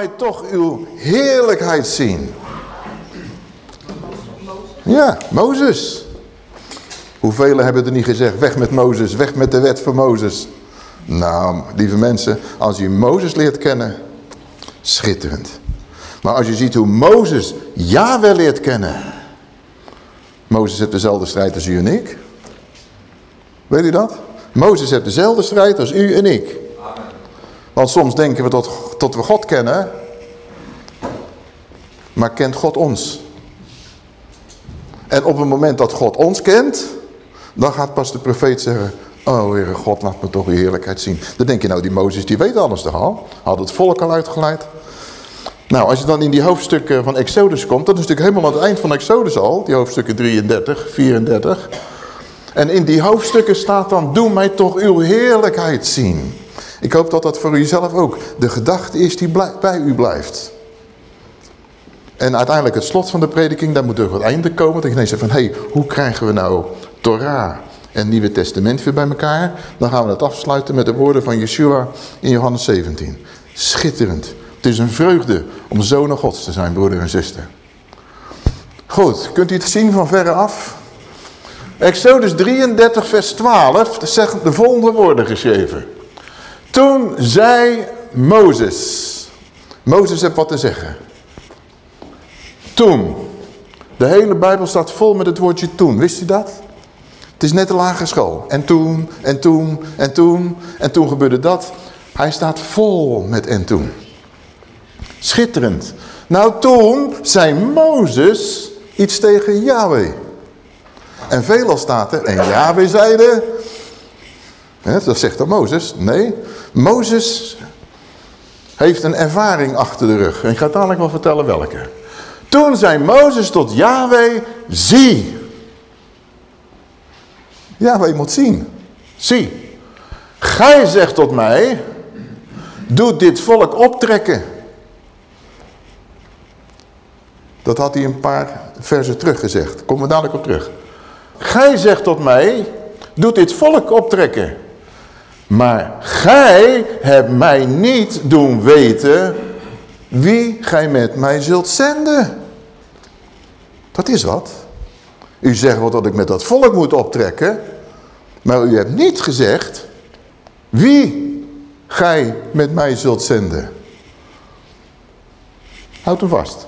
Mij toch uw heerlijkheid zien. Ja, Mozes. Hoeveel hebben er niet gezegd, weg met Mozes, weg met de wet van Mozes. Nou, lieve mensen, als je Mozes leert kennen, schitterend. Maar als je ziet hoe Mozes Yahweh leert kennen. Mozes heeft dezelfde strijd als u en ik. Weet u dat? Mozes heeft dezelfde strijd als u en ik. Want soms denken we dat, we God kennen. Maar kent God ons? En op het moment dat God ons kent, dan gaat pas de profeet zeggen, oh Heere God, laat me toch uw heerlijkheid zien. Dan denk je nou, die Mozes, die weet alles toch al? Had het volk al uitgeleid. Nou, als je dan in die hoofdstukken van Exodus komt, dat is natuurlijk helemaal aan het eind van Exodus al, die hoofdstukken 33, 34. En in die hoofdstukken staat dan, doe mij toch uw heerlijkheid zien. Ik hoop dat dat voor u zelf ook de gedachte is die bij u blijft. En uiteindelijk het slot van de prediking, daar moet er het einde komen. Dat je ineens zegt van, hé, hey, hoe krijgen we nou Torah en Nieuwe Testament weer bij elkaar? Dan gaan we het afsluiten met de woorden van Yeshua in Johannes 17. Schitterend. Het is een vreugde om zonen gods te zijn, broeder en zuster. Goed, kunt u het zien van verre af? Exodus 33 vers 12 zegt de volgende woorden geschreven. Toen zei Mozes. Mozes heeft wat te zeggen. Toen. De hele Bijbel staat vol met het woordje toen. Wist u dat? Het is net een lagere school. En toen, en toen, en toen, en toen gebeurde dat. Hij staat vol met en toen. Schitterend. Nou, toen zei Mozes iets tegen Yahweh. En veelal staat er, en Yahweh zeide... Dat zegt dan Mozes. Nee, Mozes heeft een ervaring achter de rug. En ik ga dadelijk wel vertellen welke. Toen zei Mozes tot Yahweh, zie. Yahweh moet zien. Zie. Gij zegt tot mij, doe dit volk optrekken. Dat had hij een paar versen terug gezegd. Kom we dadelijk op terug. Gij zegt tot mij, doe dit volk optrekken. Maar gij hebt mij niet doen weten wie gij met mij zult zenden. Dat is wat. U zegt wel dat ik met dat volk moet optrekken. Maar u hebt niet gezegd wie gij met mij zult zenden. Houd hem vast.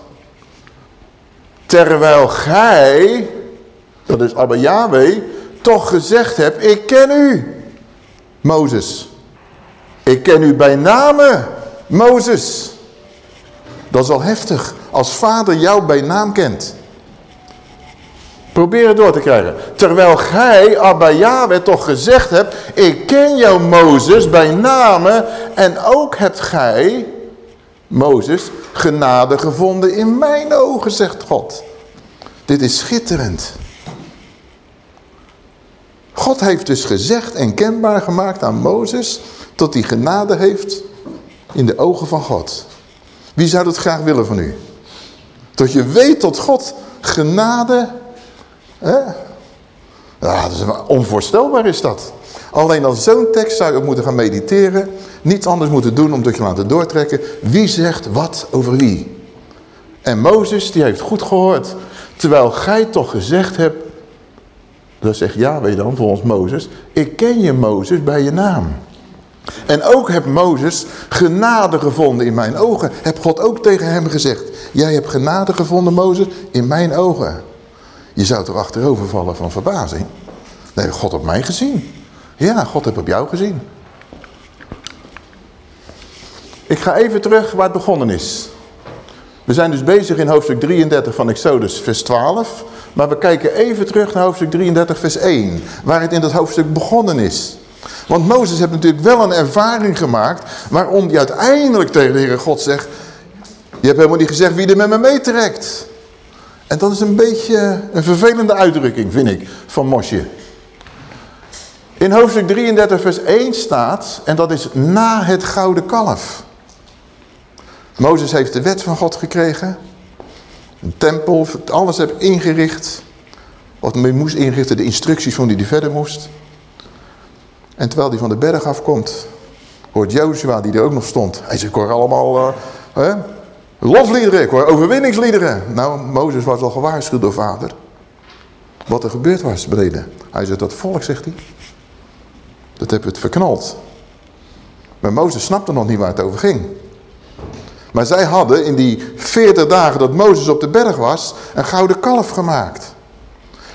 Terwijl gij, dat is Abba Yahweh, toch gezegd hebt, ik ken u. Mozes. Ik ken u bij name, Mozes. Dat is al heftig, als vader jou bij naam kent. Probeer het door te krijgen. Terwijl gij, Abba Yahweh, toch gezegd hebt, ik ken jou Mozes bij name en ook hebt gij, Mozes, genade gevonden in mijn ogen, zegt God. Dit is schitterend. God heeft dus gezegd en kenbaar gemaakt aan Mozes... dat hij genade heeft in de ogen van God. Wie zou dat graag willen van u? Dat je weet dat God genade... Hè? Ja, dat is, onvoorstelbaar is dat. Alleen als zo'n tekst zou je ook moeten gaan mediteren. Niets anders moeten doen om dat je laten doortrekken. Wie zegt wat over wie? En Mozes die heeft goed gehoord. Terwijl gij toch gezegd hebt dan zegt Yahweh dan volgens Mozes, ik ken je Mozes bij je naam. En ook heb Mozes genade gevonden in mijn ogen. Heb God ook tegen hem gezegd, jij hebt genade gevonden Mozes in mijn ogen. Je zou toch achterover vallen van verbazing. Nee, God op mij gezien. Ja, God heeft op jou gezien. Ik ga even terug waar het begonnen is. We zijn dus bezig in hoofdstuk 33 van Exodus vers 12. Maar we kijken even terug naar hoofdstuk 33 vers 1. Waar het in dat hoofdstuk begonnen is. Want Mozes heeft natuurlijk wel een ervaring gemaakt. Waarom hij uiteindelijk tegen de Heere God zegt. Je hebt helemaal niet gezegd wie er met me meetrekt. En dat is een beetje een vervelende uitdrukking vind ik van Mosje. In hoofdstuk 33 vers 1 staat. En dat is na het gouden kalf. Mozes heeft de wet van God gekregen. Een tempel, alles heb ingericht. Wat men moest inrichten, de instructies van die die verder moest. En terwijl hij van de berg afkomt, hoort Joshua, die er ook nog stond. Hij zegt, ik hoor allemaal uh, Hè? Lofliederen, hoor overwinningsliederen. Nou, Mozes was al gewaarschuwd door vader. Wat er gebeurd was beneden. Hij zegt, dat volk, zegt hij. Dat heb het verknald. Maar Mozes snapte nog niet waar het over ging. Maar zij hadden in die 40 dagen dat Mozes op de berg was, een gouden kalf gemaakt.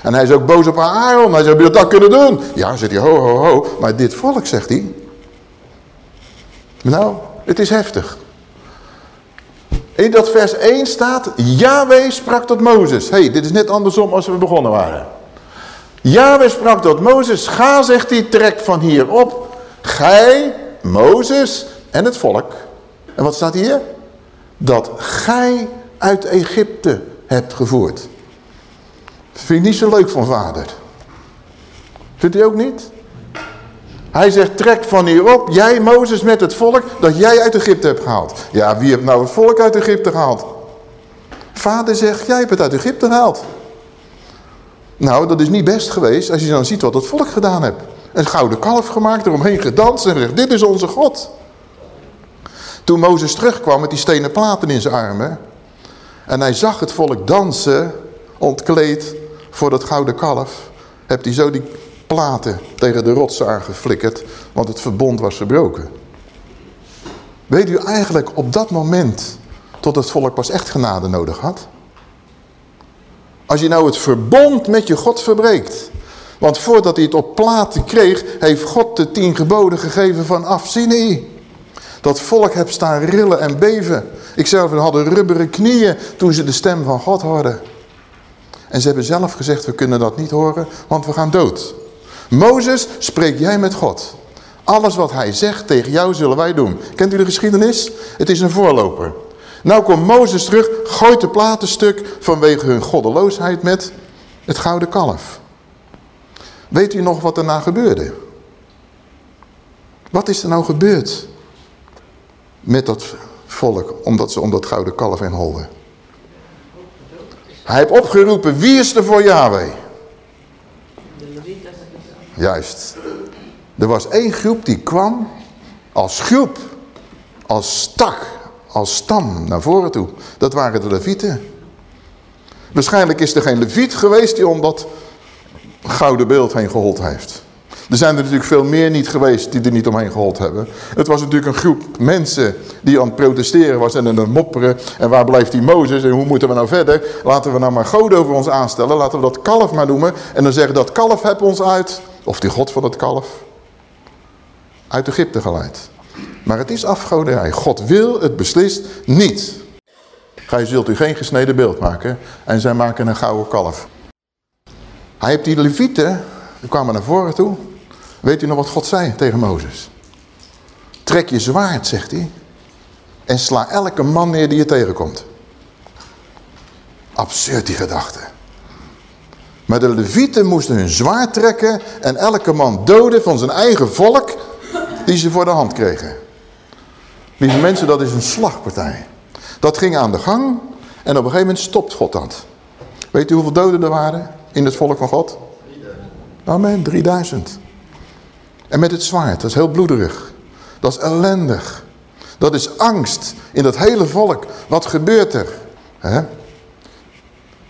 En hij is ook boos op Aaron. Hij zegt, heb je dat kunnen doen? Ja, zegt hij, ho, ho, ho. Maar dit volk, zegt hij. Nou, het is heftig. In dat vers 1 staat, Yahweh sprak tot Mozes. hey, dit is net andersom als we begonnen waren. Yahweh sprak tot Mozes, ga, zegt hij, trek van hier op. Gij, Mozes en het volk. En wat staat hier? Dat gij uit Egypte hebt gevoerd. Dat vind ik niet zo leuk van vader. Vindt u ook niet? Hij zegt, trek van hier op, jij Mozes met het volk, dat jij uit Egypte hebt gehaald. Ja, wie heeft nou het volk uit Egypte gehaald? Vader zegt, jij hebt het uit Egypte gehaald. Nou, dat is niet best geweest als je dan ziet wat het volk gedaan hebt. Een gouden kalf gemaakt, eromheen gedanst en zegt, dit is onze God. Toen Mozes terugkwam met die stenen platen in zijn armen. En hij zag het volk dansen, ontkleed voor dat gouden kalf. Hebt hij zo die platen tegen de rotsen aangeflikkerd, want het verbond was verbroken. Weet u eigenlijk op dat moment tot het volk pas echt genade nodig had? Als je nou het verbond met je God verbreekt. Want voordat hij het op platen kreeg, heeft God de tien geboden gegeven van Afsinei. Dat volk heeft staan rillen en beven. Ik zelf hadden rubberen knieën toen ze de stem van God hoorden. En ze hebben zelf gezegd, we kunnen dat niet horen, want we gaan dood. Mozes, spreek jij met God. Alles wat hij zegt tegen jou zullen wij doen. Kent u de geschiedenis? Het is een voorloper. Nou komt Mozes terug, gooit de platenstuk vanwege hun goddeloosheid met het gouden kalf. Weet u nog wat daarna gebeurde? Wat is er nou gebeurd met dat volk, omdat ze om dat gouden kalf heen holden? Hij heeft opgeroepen, wie is er voor Yahweh? Juist. Er was één groep die kwam als groep, als stak, als stam naar voren toe. Dat waren de levieten. Waarschijnlijk is er geen leviet geweest die om dat gouden beeld heen gehold heeft. Er zijn er natuurlijk veel meer niet geweest die er niet omheen gehold hebben. Het was natuurlijk een groep mensen die aan het protesteren was en aan het mopperen. En waar blijft die Mozes en hoe moeten we nou verder? Laten we nou maar God over ons aanstellen. Laten we dat kalf maar noemen. En dan zeggen dat kalf heb ons uit of die God van het kalf, uit Egypte geleid. Maar het is afgoderij. God wil het beslist niet. Gij zult u geen gesneden beeld maken en zij maken een gouden kalf. Hij heeft die levieten, die kwamen naar voren toe. Weet u nog wat God zei tegen Mozes? Trek je zwaard, zegt hij, en sla elke man neer die je tegenkomt. Absurd die gedachte. Maar de levieten moesten hun zwaard trekken en elke man doden van zijn eigen volk die ze voor de hand kregen. Lieve mensen, dat is een slagpartij. Dat ging aan de gang en op een gegeven moment stopt God dat. Weet u hoeveel doden er waren in het volk van God? 3000. Amen, 3000. En met het zwaard, dat is heel bloederig. Dat is ellendig. Dat is angst in dat hele volk. Wat gebeurt er?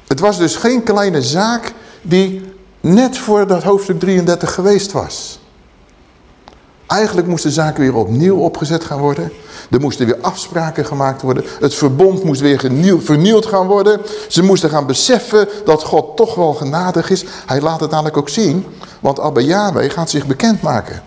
Het was dus geen kleine zaak die net voor dat hoofdstuk 33 geweest was. Eigenlijk moest de zaak weer opnieuw opgezet gaan worden. Er moesten weer afspraken gemaakt worden. Het verbond moest weer vernieuwd gaan worden. Ze moesten gaan beseffen dat God toch wel genadig is. Hij laat het namelijk ook zien. Want Abba Yahweh gaat zich bekendmaken.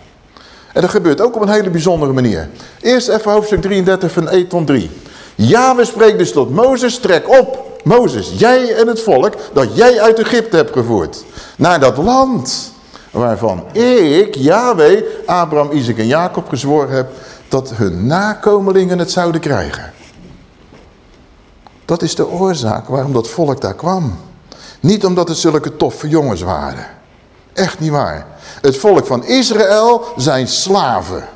En dat gebeurt ook op een hele bijzondere manier. Eerst even hoofdstuk 33 van 1 tot 3. Yahweh spreekt dus tot Mozes, trek op Mozes, jij en het volk dat jij uit Egypte hebt gevoerd. Naar dat land waarvan ik, Yahweh, Abraham, Isaac en Jacob gezworen heb dat hun nakomelingen het zouden krijgen. Dat is de oorzaak waarom dat volk daar kwam. Niet omdat het zulke toffe jongens waren. Echt niet waar. Het volk van Israël zijn slaven.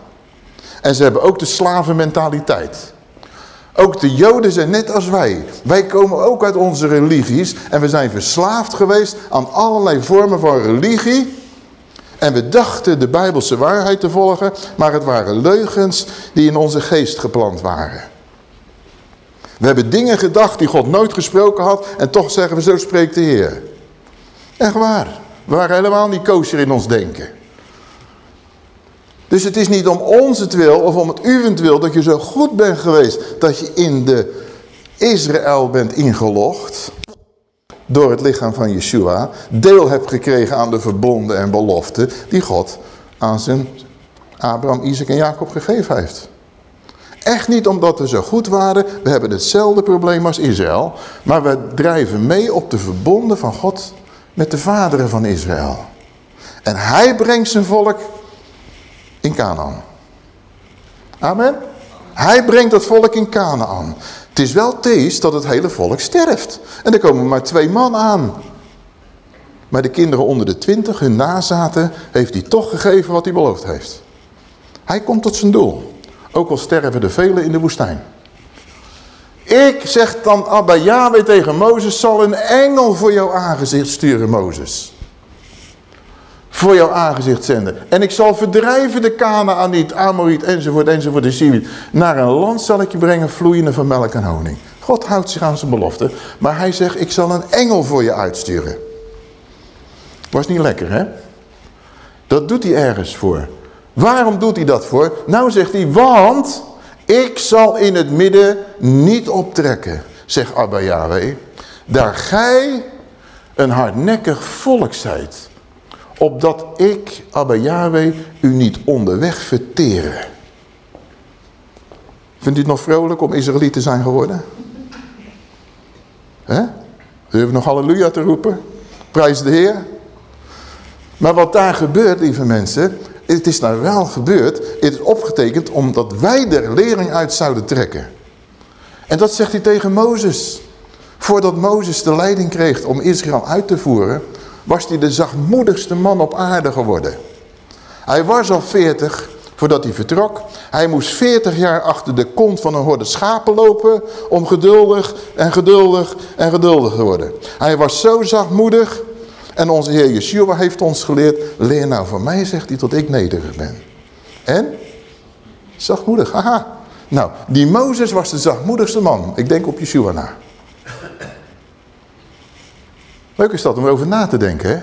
En ze hebben ook de slavenmentaliteit. Ook de joden zijn net als wij. Wij komen ook uit onze religies en we zijn verslaafd geweest aan allerlei vormen van religie. En we dachten de bijbelse waarheid te volgen, maar het waren leugens die in onze geest geplant waren. We hebben dingen gedacht die God nooit gesproken had en toch zeggen we zo spreekt de Heer. Echt waar. We waren helemaal niet kosher in ons denken. Dus het is niet om ons wil of om het uwentwil dat je zo goed bent geweest dat je in de Israël bent ingelogd door het lichaam van Yeshua, deel hebt gekregen aan de verbonden en beloften die God aan zijn Abraham, Isaac en Jacob gegeven heeft. Echt niet omdat we zo goed waren, we hebben hetzelfde probleem als Israël, maar we drijven mee op de verbonden van God met de vaderen van Israël. En hij brengt zijn volk in Canaan. Amen. Hij brengt dat volk in Canaan. Het is wel thees dat het hele volk sterft. En er komen maar twee man aan. Maar de kinderen onder de twintig, hun nazaten, heeft hij toch gegeven wat hij beloofd heeft. Hij komt tot zijn doel. Ook al sterven er velen in de woestijn. Ik, zeg dan Abba Yahweh tegen Mozes, zal een engel voor jouw aangezicht sturen, Mozes. Voor jouw aangezicht zenden. En ik zal verdrijven de Kanaaniet, Amoriet, enzovoort, enzovoort, de Siwiet. Naar een land zal ik je brengen, vloeiende van melk en honing. God houdt zich aan zijn belofte. Maar hij zegt, ik zal een engel voor je uitsturen. Was niet lekker, hè? Dat doet hij ergens voor. Waarom doet hij dat voor? Nou zegt hij, want ik zal in het midden niet optrekken, zegt Abba Yahweh, daar gij een hardnekkig volk zijt, opdat ik, Abba Yahweh, u niet onderweg verteren. Vindt u het nog vrolijk om Israëliet te zijn geworden? He? Durven nog halleluja te roepen? Prijs de Heer. Maar wat daar gebeurt, lieve mensen, het is nou wel gebeurd. Het is opgetekend omdat wij er lering uit zouden trekken. En dat zegt hij tegen Mozes. Voordat Mozes de leiding kreeg om Israël uit te voeren... was hij de zachtmoedigste man op aarde geworden. Hij was al 40 voordat hij vertrok. Hij moest 40 jaar achter de kont van een horde schapen lopen... om geduldig en geduldig en geduldig te worden. Hij was zo zachtmoedig en onze Heer Yeshua heeft ons geleerd, leer nou van mij, zegt hij, tot ik nederig ben. En? Zachtmoedig, haha. Nou, die Mozes was de zachtmoedigste man. Ik denk op Yeshua na. Leuk is dat om erover na te denken, hè?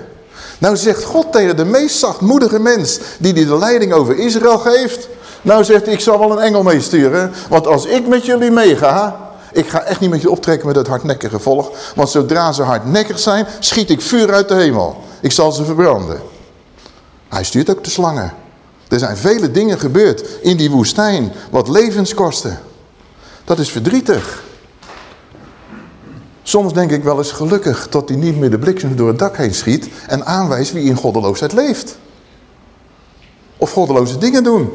Nou zegt God tegen de meest zachtmoedige mens die die de leiding over Israël geeft. Nou zegt hij, ik zal wel een engel meesturen. Want als ik met jullie meega, ik ga echt niet met je optrekken met het hardnekkige volk. Want zodra ze hardnekkig zijn, schiet ik vuur uit de hemel. Ik zal ze verbranden. Hij stuurt ook de slangen. Er zijn vele dingen gebeurd in die woestijn. Wat levens kosten. Dat is verdrietig. Soms denk ik wel eens gelukkig dat hij niet meer de bliksem door het dak heen schiet. En aanwijst wie in goddeloosheid leeft. Of goddeloze dingen doen.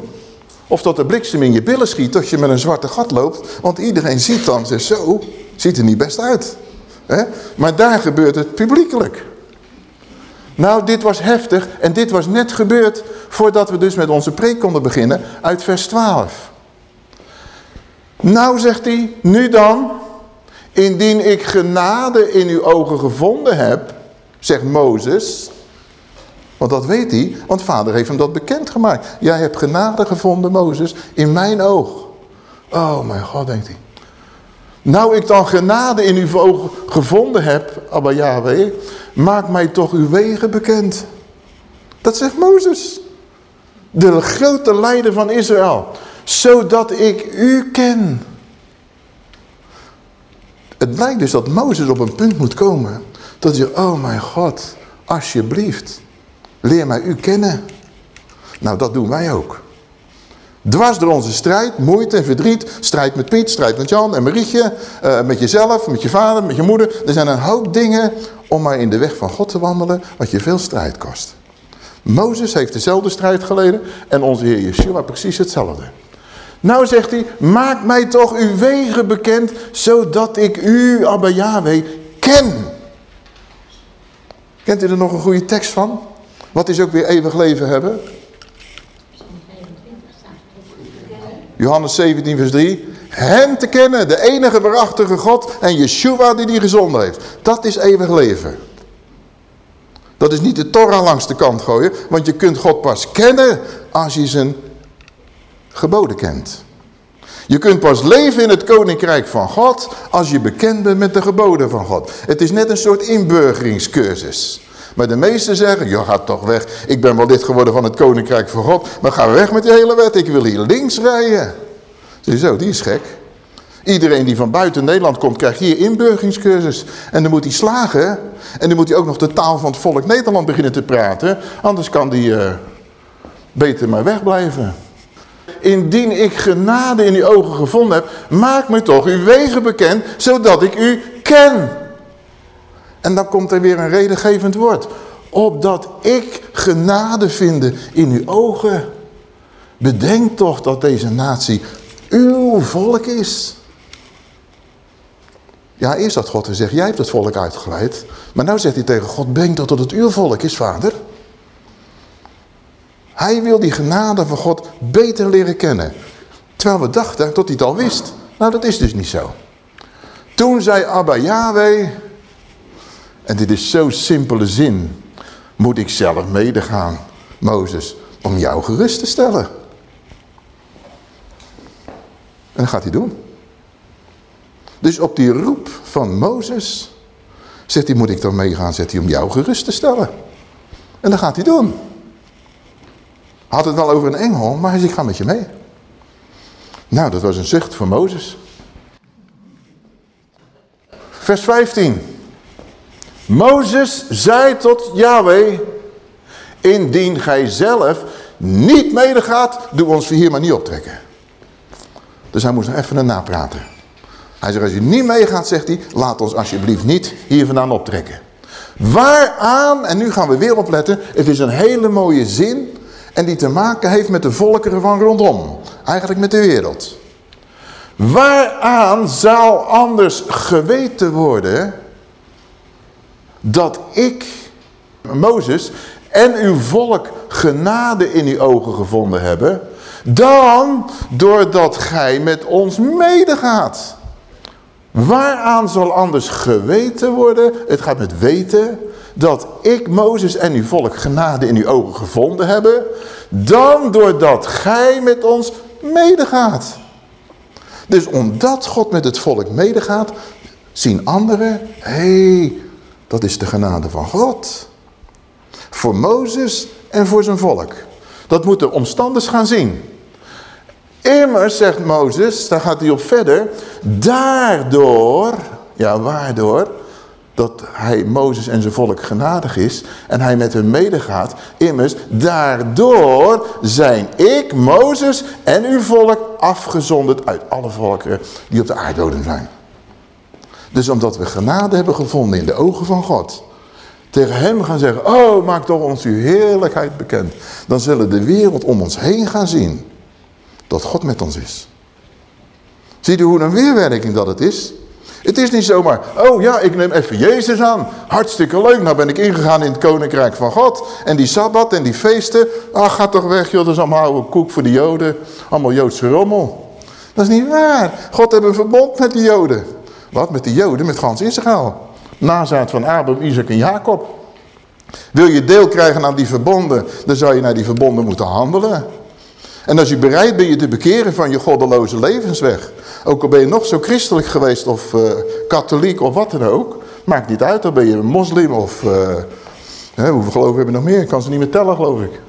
Of dat de bliksem in je billen schiet dat je met een zwarte gat loopt. Want iedereen ziet dan, zegt zo, ziet er niet best uit. Maar daar gebeurt het publiekelijk. Nou, dit was heftig en dit was net gebeurd voordat we dus met onze preek konden beginnen uit vers 12. Nou, zegt hij, nu dan, indien ik genade in uw ogen gevonden heb, zegt Mozes, want dat weet hij, want vader heeft hem dat bekendgemaakt. Jij hebt genade gevonden, Mozes, in mijn oog. Oh mijn God, denkt hij. Nou ik dan genade in uw oog gevonden heb, Abba Yahweh, maak mij toch uw wegen bekend. Dat zegt Mozes. De grote leider van Israël. Zodat ik u ken. Het blijkt dus dat Mozes op een punt moet komen. Dat je, oh mijn God, alsjeblieft. Leer mij u kennen. Nou, dat doen wij ook. Dwars door onze strijd, moeite en verdriet. Strijd met Piet, strijd met Jan en Marietje. Uh, met jezelf, met je vader, met je moeder. Er zijn een hoop dingen om maar in de weg van God te wandelen. Wat je veel strijd kost. Mozes heeft dezelfde strijd geleden. En onze Heer Yeshua precies hetzelfde. Nou zegt hij, maak mij toch uw wegen bekend. Zodat ik u, Abba Yahweh, ken. Kent u er nog een goede tekst van? Wat is ook weer eeuwig leven hebben? Johannes 17 vers 3. Hem te kennen, de enige waarachtige God en Yeshua die die gezonden heeft. Dat is eeuwig leven. Dat is niet de Torah langs de kant gooien, want je kunt God pas kennen als je zijn geboden kent. Je kunt pas leven in het koninkrijk van God als je bekend bent met de geboden van God. Het is net een soort inburgeringscursus. Maar de meesten zeggen, je gaat toch weg. Ik ben wel lid geworden van het koninkrijk van God. Maar ga weg met die hele wet. Ik wil hier links rijden. Zo, die is gek. Iedereen die van buiten Nederland komt, krijgt hier inburgingscursus. En dan moet hij slagen. En dan moet hij ook nog de taal van het volk Nederland beginnen te praten. Anders kan hij uh, beter maar wegblijven. Indien ik genade in uw ogen gevonden heb, maak me toch uw wegen bekend, zodat ik u ken. En dan komt er weer een redengevend woord. Opdat ik genade vind in uw ogen. Bedenk toch dat deze natie uw volk is. Ja, eerst had God gezegd, jij hebt het volk uitgeleid. Maar nu zegt hij tegen God, denk dat het uw volk is, vader. Hij wil die genade van God beter leren kennen. Terwijl we dachten dat hij het al wist. Nou, dat is dus niet zo. Toen zei Abba Yahweh, en dit is zo'n simpele zin, moet ik zelf medegaan, Mozes, om jou gerust te stellen. En dat gaat hij doen. Dus op die roep van Mozes, zegt hij, moet ik dan meegaan, zegt hij, om jou gerust te stellen. En dat gaat hij doen. Had het wel over een engel, maar hij zegt, ik ga met je mee. Nou, dat was een zucht voor Mozes. Vers 15. Mozes zei tot Yahweh, indien gij zelf niet medegaat, doe ons hier maar niet optrekken. Dus hij moest nog even erna praten. Hij zegt, als je niet meegaat, zegt hij, laat ons alsjeblieft niet hier vandaan optrekken. Waaraan, en nu gaan we weer opletten, het is een hele mooie zin en die te maken heeft met de volkeren van rondom. Eigenlijk met de wereld. Waaraan zou anders geweten worden dat ik, Mozes, en uw volk genade in uw ogen gevonden hebben, dan doordat gij met ons medegaat. Waaraan zal anders geweten worden, het gaat met weten, dat ik, Mozes en uw volk genade in uw ogen gevonden hebben, dan doordat gij met ons medegaat. Dus omdat God met het volk medegaat, zien anderen, hé, hey, dat is de genade van God. Voor Mozes en voor zijn volk. Dat moeten omstanders gaan zien. Immers, zegt Mozes, daar gaat hij op verder, daardoor, ja waardoor, dat hij Mozes en zijn volk genadig is en hij met hen medegaat. Immers, daardoor zijn ik, Mozes en uw volk afgezonderd uit alle volkeren die op de aardbodem zijn. Dus omdat we genade hebben gevonden in de ogen van God, tegen hem gaan zeggen, oh maak toch ons uw heerlijkheid bekend. Dan zullen de wereld om ons heen gaan zien dat God met ons is. Ziet u hoe een weerwerking dat het is? Het is niet zomaar, oh ja, ik neem even Jezus aan. Hartstikke leuk, nou ben ik ingegaan in het koninkrijk van God. En die Sabbat en die feesten, ah, ga toch weg joh, dat is allemaal oude koek voor de Joden. Allemaal Joodse rommel. Dat is niet waar. God heeft een verbond met de Joden. Wat? Met de Joden? Met gans Israël. Nazaat van Abraham, Isaac en Jacob. Wil je deel krijgen aan die verbonden, dan zou je naar die verbonden moeten handelen. En als je bereid bent je te bekeren van je goddeloze levensweg. Ook al ben je nog zo christelijk geweest of uh, katholiek of wat dan ook. Maakt niet uit, dan ben je moslim of... Uh, hè, hoeveel geloven hebben nog meer? Ik kan ze niet meer tellen geloof ik.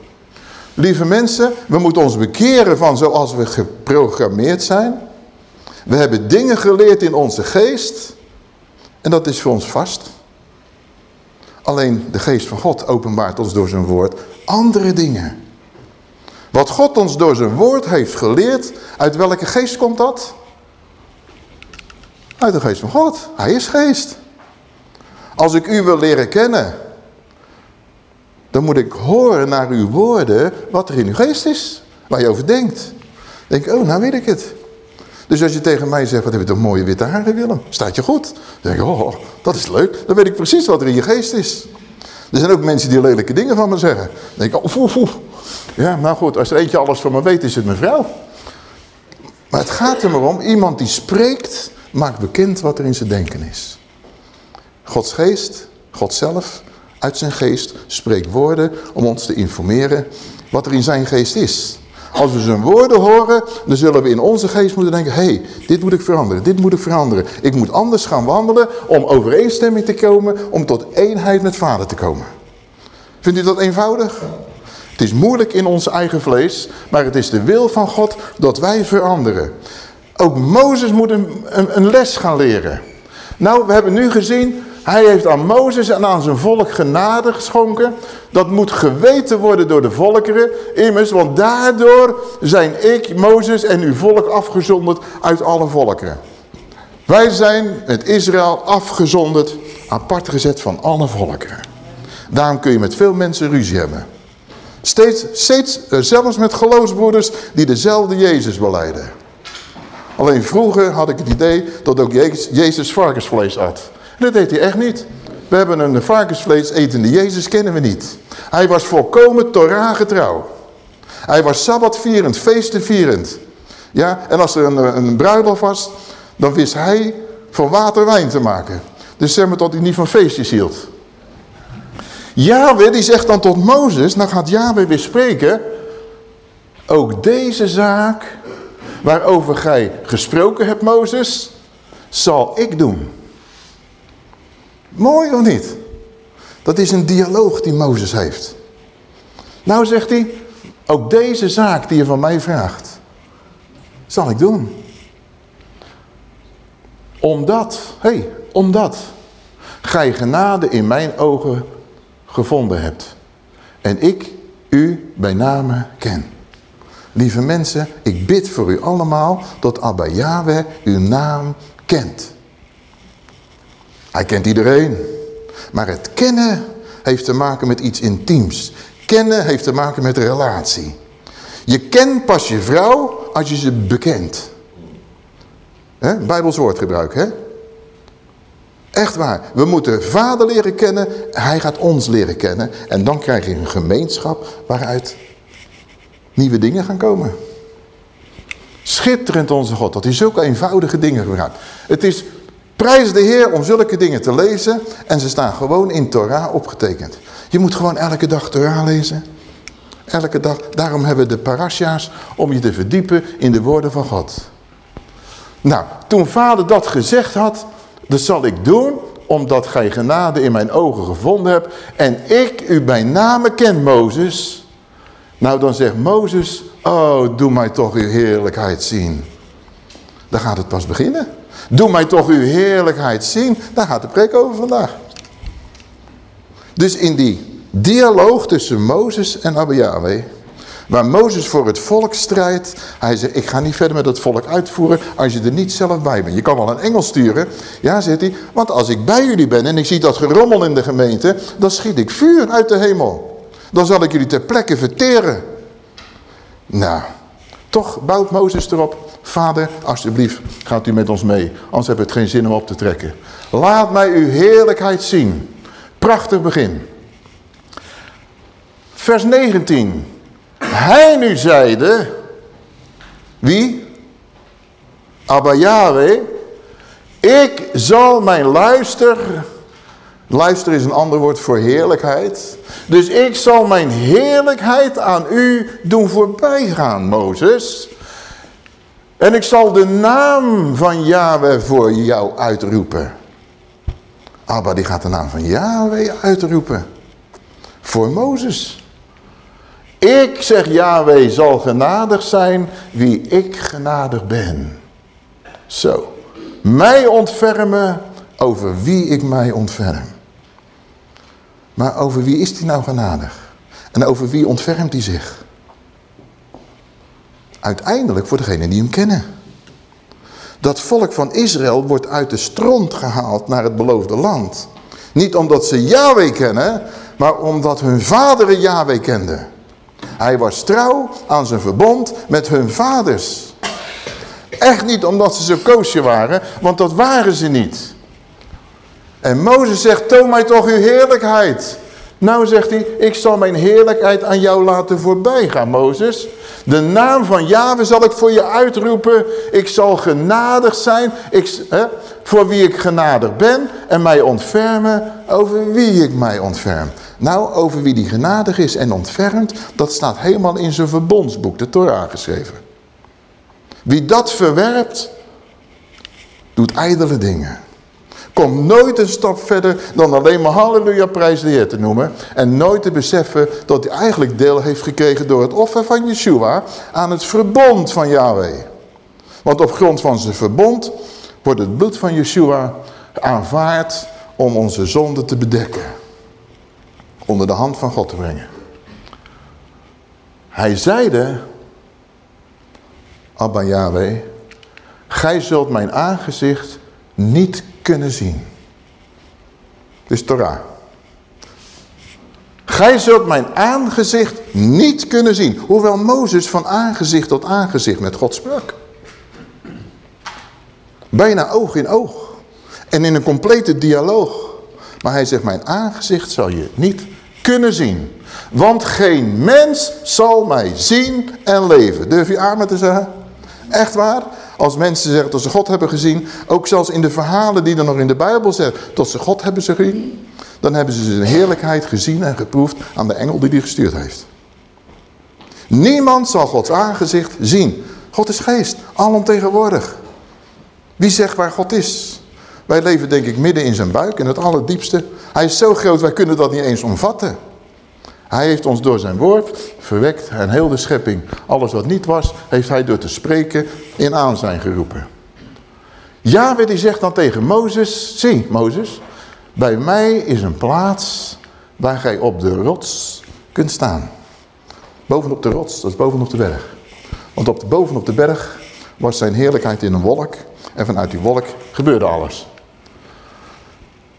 Lieve mensen, we moeten ons bekeren van zoals we geprogrammeerd zijn. We hebben dingen geleerd in onze geest. En dat is voor ons vast. Alleen de geest van God openbaart ons door zijn woord andere dingen. Wat God ons door zijn woord heeft geleerd, uit welke geest komt dat? Uit de geest van God. Hij is geest. Als ik u wil leren kennen, dan moet ik horen naar uw woorden wat er in uw geest is. Waar je over denkt. denk oh, nou weet ik het. Dus als je tegen mij zegt, wat heb je toch mooie witte haren Willem? Staat je goed? Dan denk oh, dat is leuk. Dan weet ik precies wat er in je geest is. Er zijn ook mensen die lelijke dingen van me zeggen. Dan denk oh, oef, oef. Ja, nou goed, als er eentje alles van me weet, is het mijn vrouw. Maar het gaat er maar om, iemand die spreekt, maakt bekend wat er in zijn denken is. Gods geest, God zelf, uit zijn geest, spreekt woorden om ons te informeren wat er in zijn geest is. Als we zijn woorden horen, dan zullen we in onze geest moeten denken, hé, hey, dit moet ik veranderen, dit moet ik veranderen. Ik moet anders gaan wandelen om overeenstemming te komen, om tot eenheid met vader te komen. Vindt u dat eenvoudig? Het is moeilijk in ons eigen vlees, maar het is de wil van God dat wij veranderen. Ook Mozes moet een, een, les gaan leren. Nou, we hebben nu gezien hij heeft aan Mozes en aan zijn volk genade geschonken. Dat moet geweten worden door de volkeren. Immers, want daardoor zijn ik, Mozes en uw volk afgezonderd uit alle volkeren. Wij zijn met Israël afgezonderd, apart gezet van alle volkeren. Daarom kun je met veel mensen ruzie hebben. Steeds, steeds eh, zelfs met geloofsbroeders die dezelfde Jezus beleiden. Alleen vroeger had ik het idee dat ook Jezus varkensvlees at. Dat deed hij echt niet. We hebben een varkensvlees etende Jezus kennen we niet. Hij was volkomen Torah getrouw. Hij was sabbatvierend, feestenvierend. Ja, en als er een, een bruiloft was, dan wist hij van water wijn te maken. Dus zeg maar dat hij niet van feestjes hield. Yahweh die zegt dan tot Mozes, dan gaat Yahweh weer spreken. Ook deze zaak waarover gij gesproken hebt Mozes, zal ik doen. Mooi of niet? Dat is een dialoog die Mozes heeft. Nou zegt hij, ook deze zaak die je van mij vraagt, zal ik doen. Omdat, hé, hey, omdat gij genade in mijn ogen gevonden hebt. En ik u bij name ken. Lieve mensen, ik bid voor u allemaal dat Abba Yahweh uw naam kent. Hij kent iedereen. Maar het kennen heeft te maken met iets intiems. Kennen heeft te maken met relatie. Je kent pas je vrouw als je ze bekent. He? Bijbels woordgebruik, hè? Echt waar. We moeten vader leren kennen. Hij gaat ons leren kennen. En dan krijg je een gemeenschap waaruit nieuwe dingen gaan komen. Schitterend onze God. Dat hij zulke eenvoudige dingen gebruikt. Het is Prijs de Heer om zulke dingen te lezen en ze staan gewoon in Torah opgetekend. Je moet gewoon elke dag Torah lezen. Elke dag. Daarom hebben we de parasha's om je te verdiepen in de woorden van God. Nou, toen vader dat gezegd had, dat zal ik doen omdat gij genade in mijn ogen gevonden hebt en ik u bij name ken, Mozes. Nou, dan zegt Mozes, oh, doe mij toch uw heerlijkheid zien. Dan gaat het pas beginnen. Doe mij toch uw heerlijkheid zien. Daar gaat de preek over vandaag. Dus in die dialoog tussen Mozes en Abba Yahweh... Waar Mozes voor het volk strijdt. Hij zegt, ik ga niet verder met het volk uitvoeren als je er niet zelf bij bent. Je kan wel een engel sturen. Ja, zegt hij. Want als ik bij jullie ben en ik zie dat gerommel in de gemeente. Dan schiet ik vuur uit de hemel. Dan zal ik jullie ter plekke verteren. Nou, toch bouwt Mozes erop. Vader, alsjeblieft, gaat u met ons mee. Anders hebben we het geen zin om op te trekken. Laat mij uw heerlijkheid zien. Prachtig begin. Vers 19. Hij nu zeide, wie? Abba Yahweh, ik zal mijn luister, luister is een ander woord voor heerlijkheid. Dus ik zal mijn heerlijkheid aan u doen voorbijgaan, Mozes. En ik zal de naam van Yahweh voor jou uitroepen. Abba die gaat de naam van Yahweh uitroepen. Voor Mozes. Ik, zeg Yahweh, zal genadig zijn wie ik genadig ben. Zo. Mij ontfermen over wie ik mij ontferm. Maar over wie is hij nou genadig? En over wie ontfermt hij zich? uiteindelijk voor degenen die hem kennen. Dat volk van Israël wordt uit de stront gehaald naar het beloofde land. Niet omdat ze Yahweh kennen, maar omdat hun vaderen Yahweh kenden. Hij was trouw aan zijn verbond met hun vaders. Echt niet omdat ze zo koosje waren, want dat waren ze niet. En Mozes zegt, toon mij toch uw heerlijkheid. Nou zegt hij, ik zal mijn heerlijkheid aan jou laten voorbijgaan, Mozes. De naam van Yahweh zal ik voor je uitroepen. Ik zal genadig zijn ik, hè, voor wie ik genadig ben. En mij ontfermen over wie ik mij ontferm. Nou, over wie die genadig is en ontfermt, dat staat helemaal in zijn verbondsboek, de Torah geschreven. Wie dat verwerpt, doet ijdele dingen. Komt nooit een stap verder dan alleen maar halleluja prijs de Heer te noemen. En nooit te beseffen dat hij eigenlijk deel heeft gekregen door het offer van Yeshua aan het verbond van Yahweh. Want op grond van zijn verbond wordt het bloed van Yeshua aanvaard om onze zonde te bedekken. Onder de hand van God te brengen. Hij zeide, Abba Yahweh, gij zult mijn aangezicht niet kunnen zien. Dus Torah. Gij zult mijn aangezicht niet kunnen zien. Hoewel Mozes van aangezicht tot aangezicht met God sprak. Bijna oog in oog. En in een complete dialoog. Maar hij zegt, mijn aangezicht zal je niet kunnen zien. Want geen mens zal mij zien en leven. Durf je amen te zeggen? Echt waar? Als mensen zeggen dat ze God hebben gezien, ook zelfs in de verhalen die er nog in de Bijbel zeggen, dat ze God hebben gezien, dan hebben ze zijn heerlijkheid gezien en geproefd aan de engel die die gestuurd heeft. Niemand zal Gods aangezicht zien. God is geest, alomtegenwoordig. Wie zegt waar God is? Wij leven denk ik midden in zijn buik, in het allerdiepste. Hij is zo groot, wij kunnen dat niet eens omvatten. Hij heeft ons door zijn woord verwekt en heel de schepping, alles wat niet was, heeft hij door te spreken in aanzijn geroepen. Yahweh die zegt dan tegen Mozes, zie Mozes, bij mij is een plaats waar gij op de rots kunt staan. Bovenop de rots, dat is bovenop de berg. Want op de, bovenop de berg was zijn heerlijkheid in een wolk en vanuit die wolk gebeurde alles.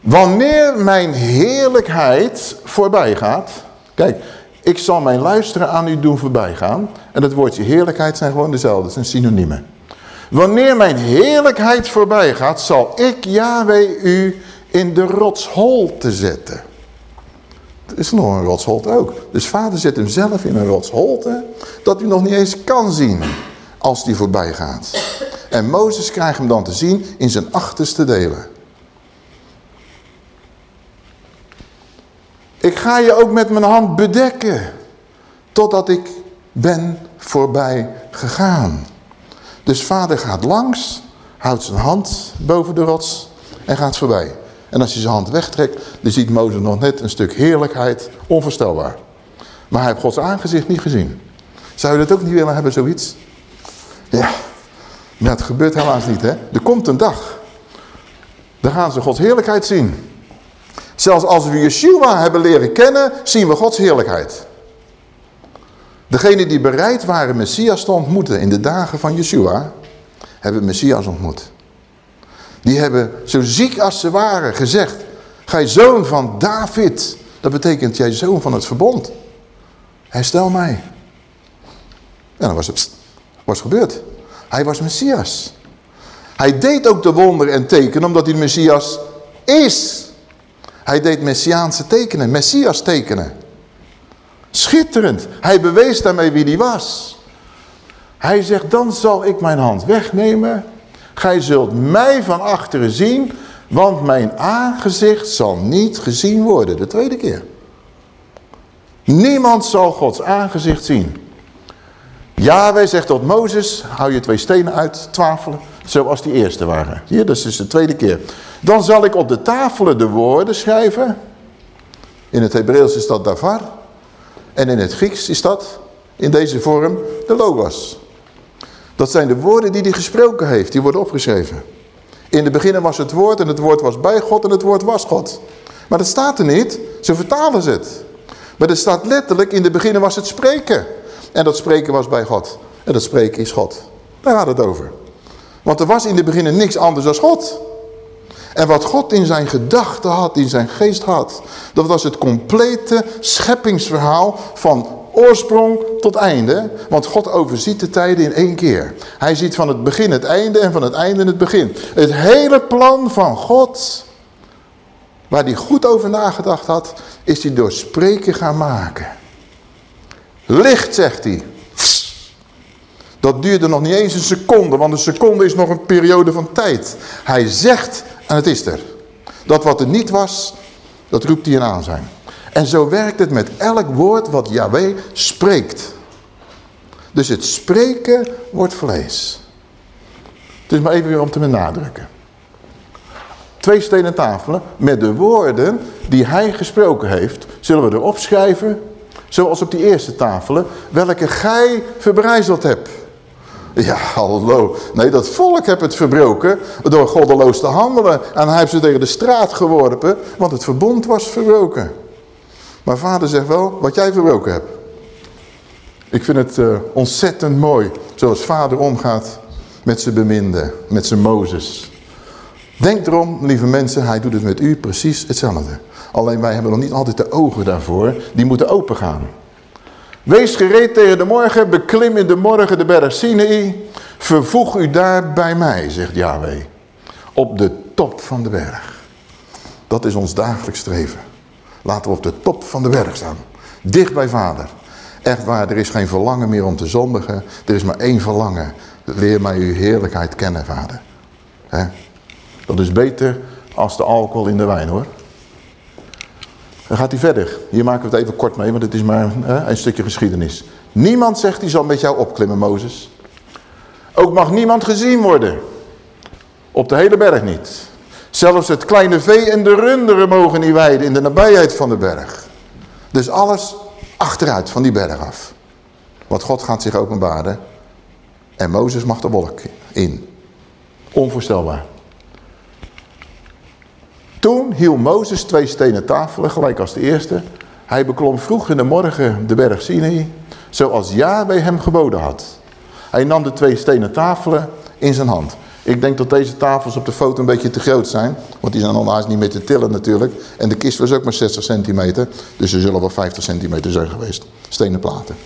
Wanneer mijn heerlijkheid voorbij gaat, Kijk, ik zal mijn luisteren aan u doen voorbij gaan. En het woordje heerlijkheid zijn gewoon dezelfde, het zijn synoniemen. Wanneer mijn heerlijkheid voorbij gaat, zal ik, Yahweh, u in de rotsholte zetten. Er is nog een rotsholte ook. Dus vader zet hem zelf in een rotsholte, dat u nog niet eens kan zien als die voorbij gaat. En Mozes krijgt hem dan te zien in zijn achterste delen. Ik ga je ook met mijn hand bedekken. Totdat ik ben voorbij gegaan. Dus vader gaat langs, houdt zijn hand boven de rots en gaat voorbij. En als hij zijn hand wegtrekt, dan ziet Mozes nog net een stuk heerlijkheid, onvoorstelbaar. Maar hij heeft Gods aangezicht niet gezien. Zou je dat ook niet willen hebben, zoiets? Ja, maar het gebeurt helaas niet, hè. Er komt een dag. Dan gaan ze Gods heerlijkheid zien. Zelfs als we Yeshua hebben leren kennen, zien we Gods heerlijkheid. Degenen die bereid waren Messias te ontmoeten in de dagen van Yeshua, hebben Messias ontmoet. Die hebben, zo ziek als ze waren, gezegd, gij zoon van David. Dat betekent, jij zoon van het verbond. Herstel mij. En dan was het was gebeurd. Hij was Messias. Hij deed ook de wonder en teken omdat hij Messias is. Hij deed messiaanse tekenen, messias tekenen. Schitterend. Hij bewees daarmee wie hij was. Hij zegt, dan zal ik mijn hand wegnemen. Gij zult mij van achteren zien, want mijn aangezicht zal niet gezien worden. De tweede keer. Niemand zal Gods aangezicht zien. Yahweh zegt tot Mozes, hou je twee stenen uit tafelen, zoals die eerste waren. Hier, dat is dus de tweede keer. Dan zal ik op de tafelen de woorden schrijven. In het Hebreeuws is dat davar. En in het Grieks is dat, in deze vorm, de logos. Dat zijn de woorden die hij gesproken heeft, die worden opgeschreven. In het begin was het woord en het woord was bij God en het woord was God. Maar dat staat er niet, ze vertalen ze het. Maar er staat letterlijk, in het begin was het spreken. En dat spreken was bij God. En dat spreken is God. Daar gaat het over. Want er was in het begin niks anders dan God. En wat God in zijn gedachten had, in zijn geest had, dat was het complete scheppingsverhaal van oorsprong tot einde. Want God overziet de tijden in één keer. Hij ziet van het begin het einde en van het einde het begin. Het hele plan van God, waar hij goed over nagedacht had, is hij door spreken gaan maken. Licht, zegt hij. Dat duurde nog niet eens een seconde, want een seconde is nog een periode van tijd. Hij zegt en het is er. Dat wat er niet was, dat roept hij in aanzijn. En zo werkt het met elk woord wat Yahweh spreekt. Dus het spreken wordt vlees. Dus maar even weer om te benadrukken. Twee stenen tafelen met de woorden die hij gesproken heeft, zullen we erop schrijven, zoals op die eerste tafelen, welke gij verbrijzeld hebt. Ja, hallo. Nee, dat volk heb het verbroken door goddeloos te handelen. En hij heeft ze tegen de straat geworpen, want het verbond was verbroken. Maar vader zegt wel, wat jij verbroken hebt. Ik vind het uh, ontzettend mooi, zoals vader omgaat met zijn beminde, met zijn Mozes. Denk erom, lieve mensen, hij doet het met u precies hetzelfde. Alleen wij hebben nog niet altijd de ogen daarvoor, die moeten open gaan. Wees gereed tegen de morgen, beklim in de morgen de berg Sinai. Vervoeg u daar bij mij, zegt Yahweh. Op de top van de berg. Dat is ons dagelijks streven. Laten we op de top van de berg staan. Dicht bij vader. Echt waar, er is geen verlangen meer om te zondigen. Er is maar één verlangen. Leer mij uw heerlijkheid kennen, vader. Dat is beter als de alcohol in de wijn, hoor. Dan gaat hij verder. Hier maken we het even kort mee, want het is maar hè, een stukje geschiedenis. Niemand zegt, die zal met jou opklimmen, Mozes. Ook mag niemand gezien worden. Op de hele berg niet. Zelfs het kleine vee en de runderen mogen niet weiden in de nabijheid van de berg. Dus alles achteruit van die berg af. Want God gaat zich openbaren. En Mozes mag de wolk in. Onvoorstelbaar. Toen hield Mozes twee stenen tafelen, gelijk als de eerste. Hij beklom vroeg in de morgen de berg Sinai, zoals Yahweh hem geboden had. Hij nam de twee stenen tafelen in zijn hand. Ik denk dat deze tafels op de foto een beetje te groot zijn. Want die zijn al niet meer te tillen natuurlijk. En de kist was ook maar 60 centimeter. Dus er zullen wel 50 centimeter zijn geweest. Stenen platen.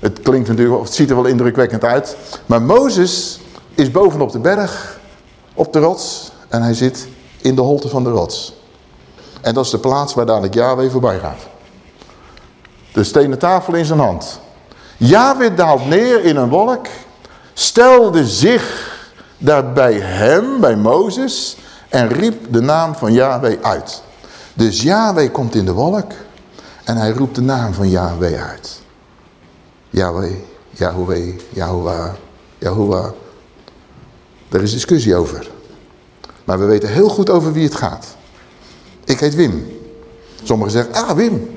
Het klinkt natuurlijk, het ziet er wel indrukwekkend uit. Maar Mozes is bovenop de berg, op de rots. En hij zit in de holte van de rots. En dat is de plaats waar dadelijk Yahweh voorbij gaat. De stenen tafel in zijn hand. Yahweh daalt neer in een wolk, stelde zich daarbij hem, bij Mozes, en riep de naam van Yahweh uit. Dus Yahweh komt in de wolk en hij roept de naam van Yahweh uit. Yahweh, Yahweh, Yahuwah, Yahuwah. Er is discussie over. Maar we weten heel goed over wie het gaat. Ik heet Wim. Sommigen zeggen, ah Wim.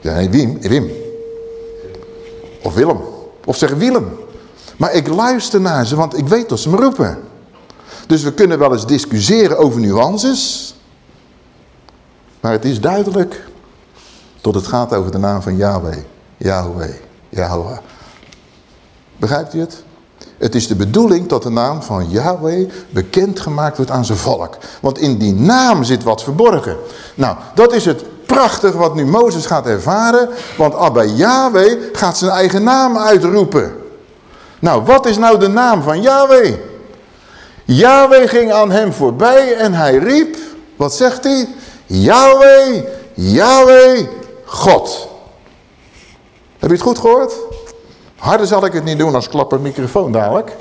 Ja, nee, Wim, Wim. Of Willem. Of zeggen Willem. Maar ik luister naar ze, want ik weet dat ze me roepen. Dus we kunnen wel eens discussiëren over nuances. Maar het is duidelijk dat het gaat over de naam van Yahweh. Yahweh, Yahweh. Begrijpt u het? Het is de bedoeling dat de naam van Yahweh bekendgemaakt wordt aan zijn volk. Want in die naam zit wat verborgen. Nou, dat is het prachtige wat nu Mozes gaat ervaren. Want Abba Yahweh gaat zijn eigen naam uitroepen. Nou, wat is nou de naam van Yahweh? Yahweh ging aan hem voorbij en hij riep, wat zegt hij? Yahweh, Yahweh, God. Heb je het goed gehoord? Harder zal ik het niet doen als klapper microfoon dadelijk.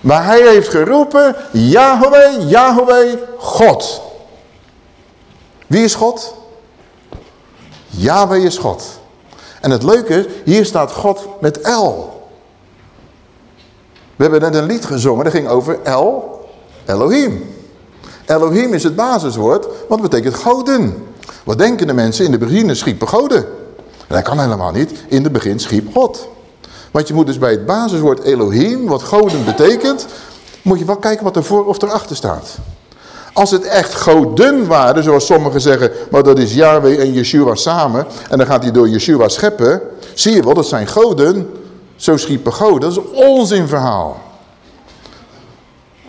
Maar hij heeft geroepen, Yahweh, Yahweh, God. Wie is God? Yahweh is God. En het leuke is, hier staat God met L. We hebben net een lied gezongen, dat ging over El, Elohim. Elohim is het basiswoord, want betekent goden. Wat denken de mensen? In de begin schiepen goden. Dat kan helemaal niet. In het begin schiep God. Want je moet dus bij het basiswoord Elohim, wat goden betekent, moet je wel kijken wat er voor of erachter staat. Als het echt goden waren, zoals sommigen zeggen, maar dat is Yahweh en Yeshua samen, en dan gaat hij door Yeshua scheppen, zie je wel, dat zijn goden, zo schiepen goden. Dat is een onzinverhaal.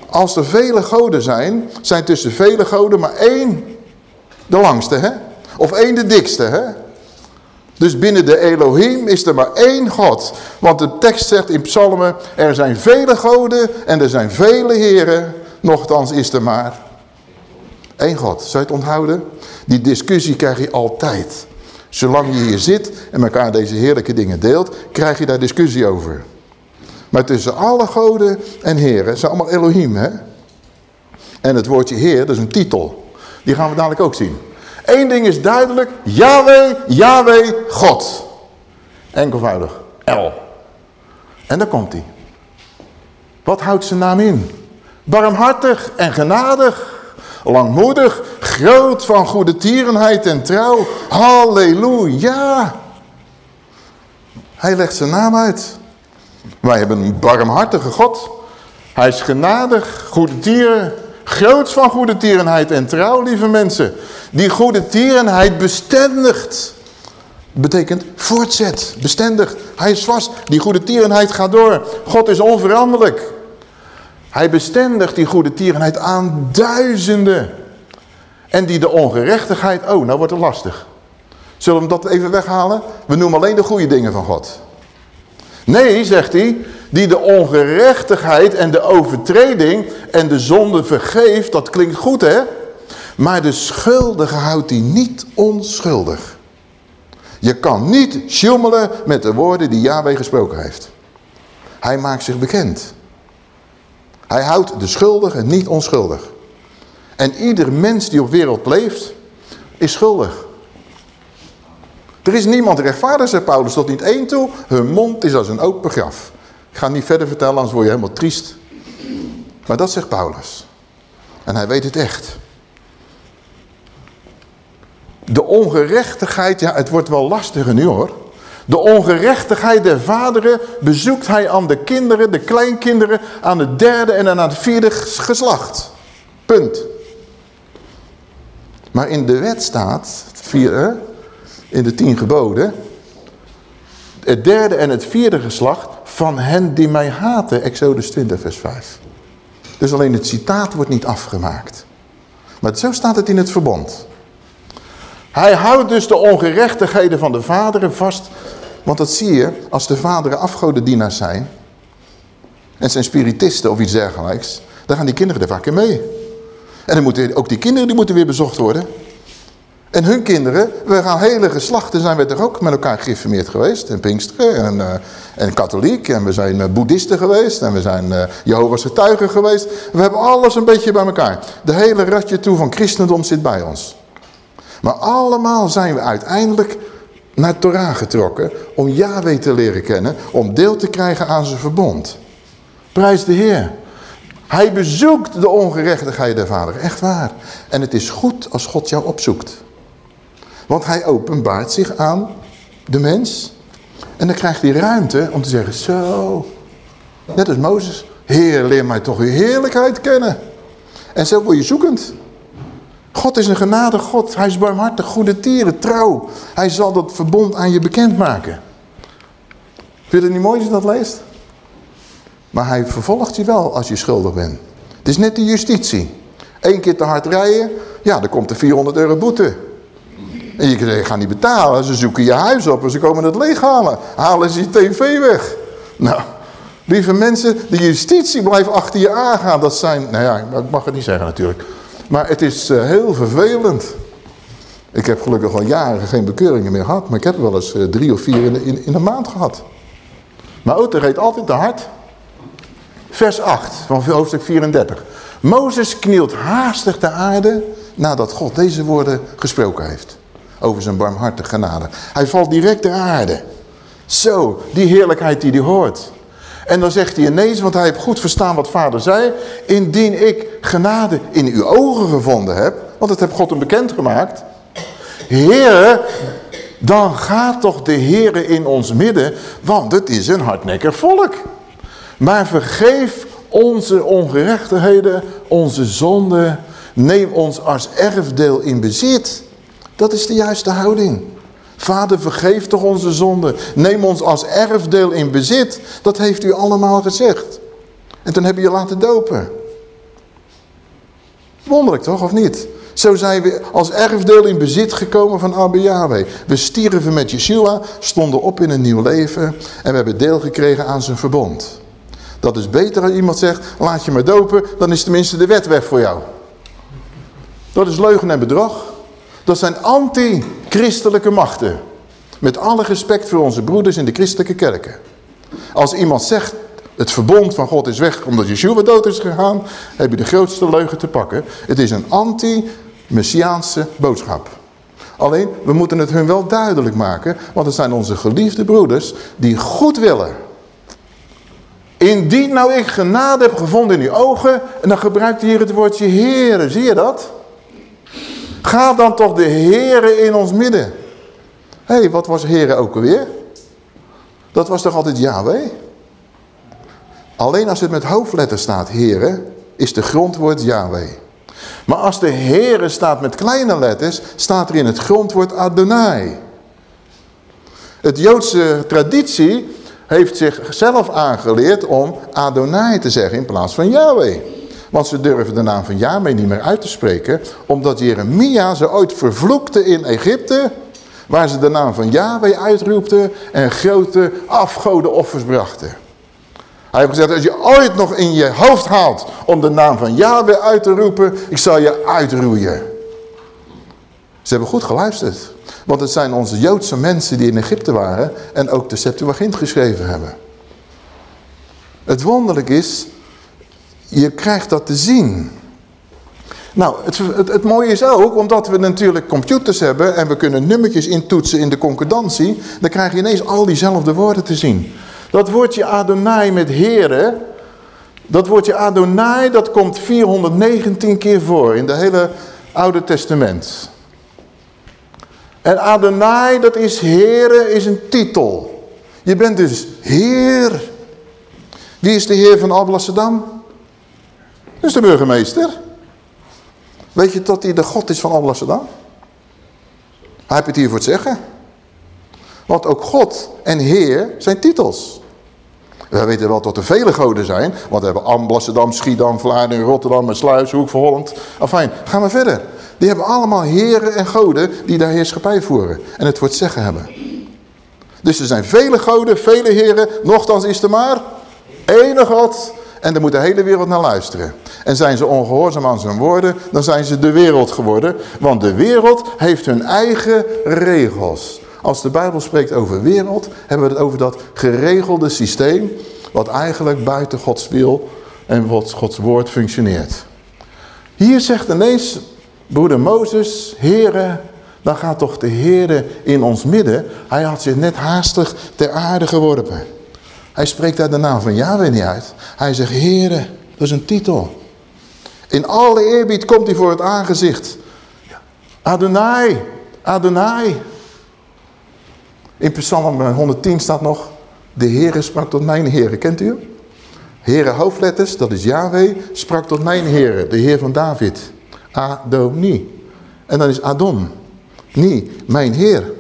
Als er vele goden zijn, zijn tussen vele goden maar één de langste, hè? Of één de dikste, hè? Dus binnen de Elohim is er maar één God. Want de tekst zegt in psalmen, er zijn vele goden en er zijn vele heren. Nochtans is er maar één God. Zou je het onthouden? Die discussie krijg je altijd. Zolang je hier zit en elkaar deze heerlijke dingen deelt, krijg je daar discussie over. Maar tussen alle goden en heren, zijn allemaal Elohim, hè? En het woordje heer, dat is een titel. Die gaan we dadelijk ook zien. Eén ding is duidelijk. Yahweh, Yahweh, God. Enkelvoudig. L. En daar komt hij. Wat houdt zijn naam in? Barmhartig en genadig. Langmoedig, groot van goede tierenheid en trouw. Halleluja. Hij legt zijn naam uit. Wij hebben een barmhartige God. Hij is genadig, goede tieren, groot van goede tierenheid en trouw, lieve mensen. Die goede tierenheid bestendigt. Betekent voortzet, bestendigt. Hij is vast, die goede tierenheid gaat door. God is onveranderlijk. Hij bestendigt die goede tierenheid aan duizenden. En die de ongerechtigheid, oh, nou wordt het lastig. Zullen we dat even weghalen? We noemen alleen de goede dingen van God. Nee, zegt hij, die de ongerechtigheid en de overtreding en de zonde vergeeft, dat klinkt goed hè? Maar de schuldige houdt hij niet onschuldig. Je kan niet sjoemelen met de woorden die Yahweh gesproken heeft. Hij maakt zich bekend. Hij houdt de schuldige niet onschuldig. En ieder mens die op wereld leeft, is schuldig. Er is niemand rechtvaardig, zegt Paulus, tot niet één toe. Hun mond is als een open graf. Ik ga niet verder vertellen, anders word je helemaal triest. Maar dat zegt Paulus. En hij weet het echt. De ongerechtigheid, ja het wordt wel lastiger nu hoor. De ongerechtigheid der vaderen bezoekt hij aan de kinderen, de kleinkinderen, aan het derde en aan het vierde geslacht. Punt. Maar in de wet staat, in de tien geboden, het derde en het vierde geslacht van hen die mij haten, Exodus 20 vers 5. Dus alleen het citaat wordt niet afgemaakt. Maar zo staat het in het verbond. Hij houdt dus de ongerechtigheden van de vaderen vast. Want dat zie je als de vaderen afgodendienaars zijn. En zijn spiritisten of iets dergelijks. Dan gaan die kinderen er vaak in mee. En dan moeten ook die kinderen die moeten weer bezocht worden. En hun kinderen, we gaan hele geslachten zijn we er ook met elkaar geïnformeerd geweest. En Pinksteren en, uh, en katholiek. En we zijn uh, boeddhisten geweest. En we zijn uh, Jehovah's getuigen geweest. We hebben alles een beetje bij elkaar. De hele ratje toe van christendom zit bij ons. Maar allemaal zijn we uiteindelijk naar Torah getrokken. Om Yahweh te leren kennen. Om deel te krijgen aan zijn verbond. Prijs de Heer. Hij bezoekt de ongerechtigheid der vader. Echt waar. En het is goed als God jou opzoekt. Want hij openbaart zich aan de mens. En dan krijgt hij ruimte om te zeggen, zo, net als Mozes. Heer, leer mij toch uw heerlijkheid kennen. En zo word je zoekend. God is een genadig God. Hij is barmhartig, goede tieren, trouw. Hij zal dat verbond aan je bekendmaken. Vind je het niet mooi als je dat leest? Maar hij vervolgt je wel als je schuldig bent. Het is net de justitie. Eén keer te hard rijden, ja, dan komt er 400 euro boete. En je gaat niet betalen. Ze zoeken je huis op en ze komen het leeghalen. Halen ze je tv weg. Nou, lieve mensen, de justitie blijft achter je aangaan. Dat zijn, nou ja, ik mag het niet zeggen natuurlijk. Maar het is uh, heel vervelend. Ik heb gelukkig al jaren geen bekeuringen meer gehad. Maar ik heb wel eens uh, drie of vier in de, in, maand gehad. Mijn auto reed altijd te hard. Vers 8 van hoofdstuk 34. Mozes knielt haastig de aarde nadat God deze woorden gesproken heeft. Over zijn barmhartige genade. Hij valt direct ter aarde. Zo, die heerlijkheid die hij hoort. En dan zegt hij ineens, want hij heeft goed verstaan wat vader zei. Indien ik genade in uw ogen gevonden heb. Want het heb God hem bekendgemaakt. Heer, dan gaat toch de Heer in ons midden. Want het is een hardnekkig volk. Maar vergeef onze ongerechtigheden, onze zonden. Neem ons als erfdeel in bezit. Dat is de juiste houding. Vader, vergeef toch onze zonden. Neem ons als erfdeel in bezit. Dat heeft u allemaal gezegd. En toen heb je je laten dopen. Wonderlijk toch, of niet? Zo zijn we als erfdeel in bezit gekomen van Abba Yahweh. We stierven met Yeshua, stonden op in een nieuw leven... en we hebben deel gekregen aan zijn verbond. Dat is beter als iemand zegt, laat je maar dopen... dan is tenminste de wet weg voor jou. Dat is leugen en bedrog. Dat zijn anti-christelijke machten. Met alle respect voor onze broeders in de christelijke kerken. Als iemand zegt, het verbond van God is weg omdat Yeshua dood is gegaan, heb je de grootste leugen te pakken. Het is een anti-messiaanse boodschap. Alleen, we moeten het hun wel duidelijk maken, want het zijn onze geliefde broeders die goed willen. Indien nou ik genade heb gevonden in uw ogen, en dan gebruikt hier het woordje Heere, zie je dat? Ga dan toch de Heere in ons midden. Hé, hey, wat was Heere ook alweer? Dat was toch altijd Yahweh? Alleen als het met hoofdletters staat, Heere, is de grondwoord Yahweh. Maar als de Heere staat met kleine letters, staat er in het grondwoord Adonai. Het Joodse traditie heeft zichzelf aangeleerd om Adonai te zeggen in plaats van Yahweh. Want ze durven de naam van Yahweh niet meer uit te spreken, omdat Jeremia ze ooit vervloekte in Egypte, waar ze de naam van Yahweh uitroepten en grote afgodenoffers brachten. Hij heeft gezegd, als je ooit nog in je hoofd haalt om de naam van Yahweh uit te roepen, ik zal je uitroeien. Ze hebben goed geluisterd. Want het zijn onze Joodse mensen die in Egypte waren en ook de Septuagint geschreven hebben. Het wonderlijk is, je krijgt dat te zien. Nou, het, het, mooie is ook, omdat we natuurlijk computers hebben en we kunnen nummertjes intoetsen in de concordantie, dan krijg je ineens al diezelfde woorden te zien. Dat woordje Adonai met heren, dat woordje Adonai, dat komt 419 keer voor in de hele Oude Testament. En Adonai, dat is heren, is een titel. Je bent dus heer. Wie is de heer van Alblasserdam? Is de burgemeester. Weet je dat hij de God is van Alblasserdam? Hij heeft het hier voor het zeggen. Want ook God en Heer zijn titels. We weten wel dat er vele goden zijn. Want we hebben Amblasserdam, Schiedam, Vlaardingen, Rotterdam, Sluis, Hoek van Holland. Enfin, gaan we verder. Die hebben allemaal heren en goden die daar heerschappij voeren. En het voor het zeggen hebben. Dus er zijn vele goden, vele heren. Nochtans is er maar één God. En daar moet de hele wereld naar luisteren. En zijn ze ongehoorzaam aan zijn woorden, dan zijn ze de wereld geworden. Want de wereld heeft hun eigen regels. Als de Bijbel spreekt over wereld, hebben we het over dat geregelde systeem... wat eigenlijk buiten Gods wil en wat Gods woord functioneert. Hier zegt ineens broeder Mozes, Heere, dan gaat toch de Heere in ons midden. Hij had zich net haastig ter aarde geworpen. Hij spreekt daar de naam van Yahweh niet uit. Hij zegt, Heere, dat is een titel. In alle eerbied komt hij voor het aangezicht. Adonai, Adonai. In Psalm 110 staat nog, de Heere sprak tot mijn Heere. Kent u hem? Heere hoofdletters, dat is Yahweh, sprak tot mijn Heere, de Heer van David. Adoni. En dan is Adon. Nie, mijn Heer.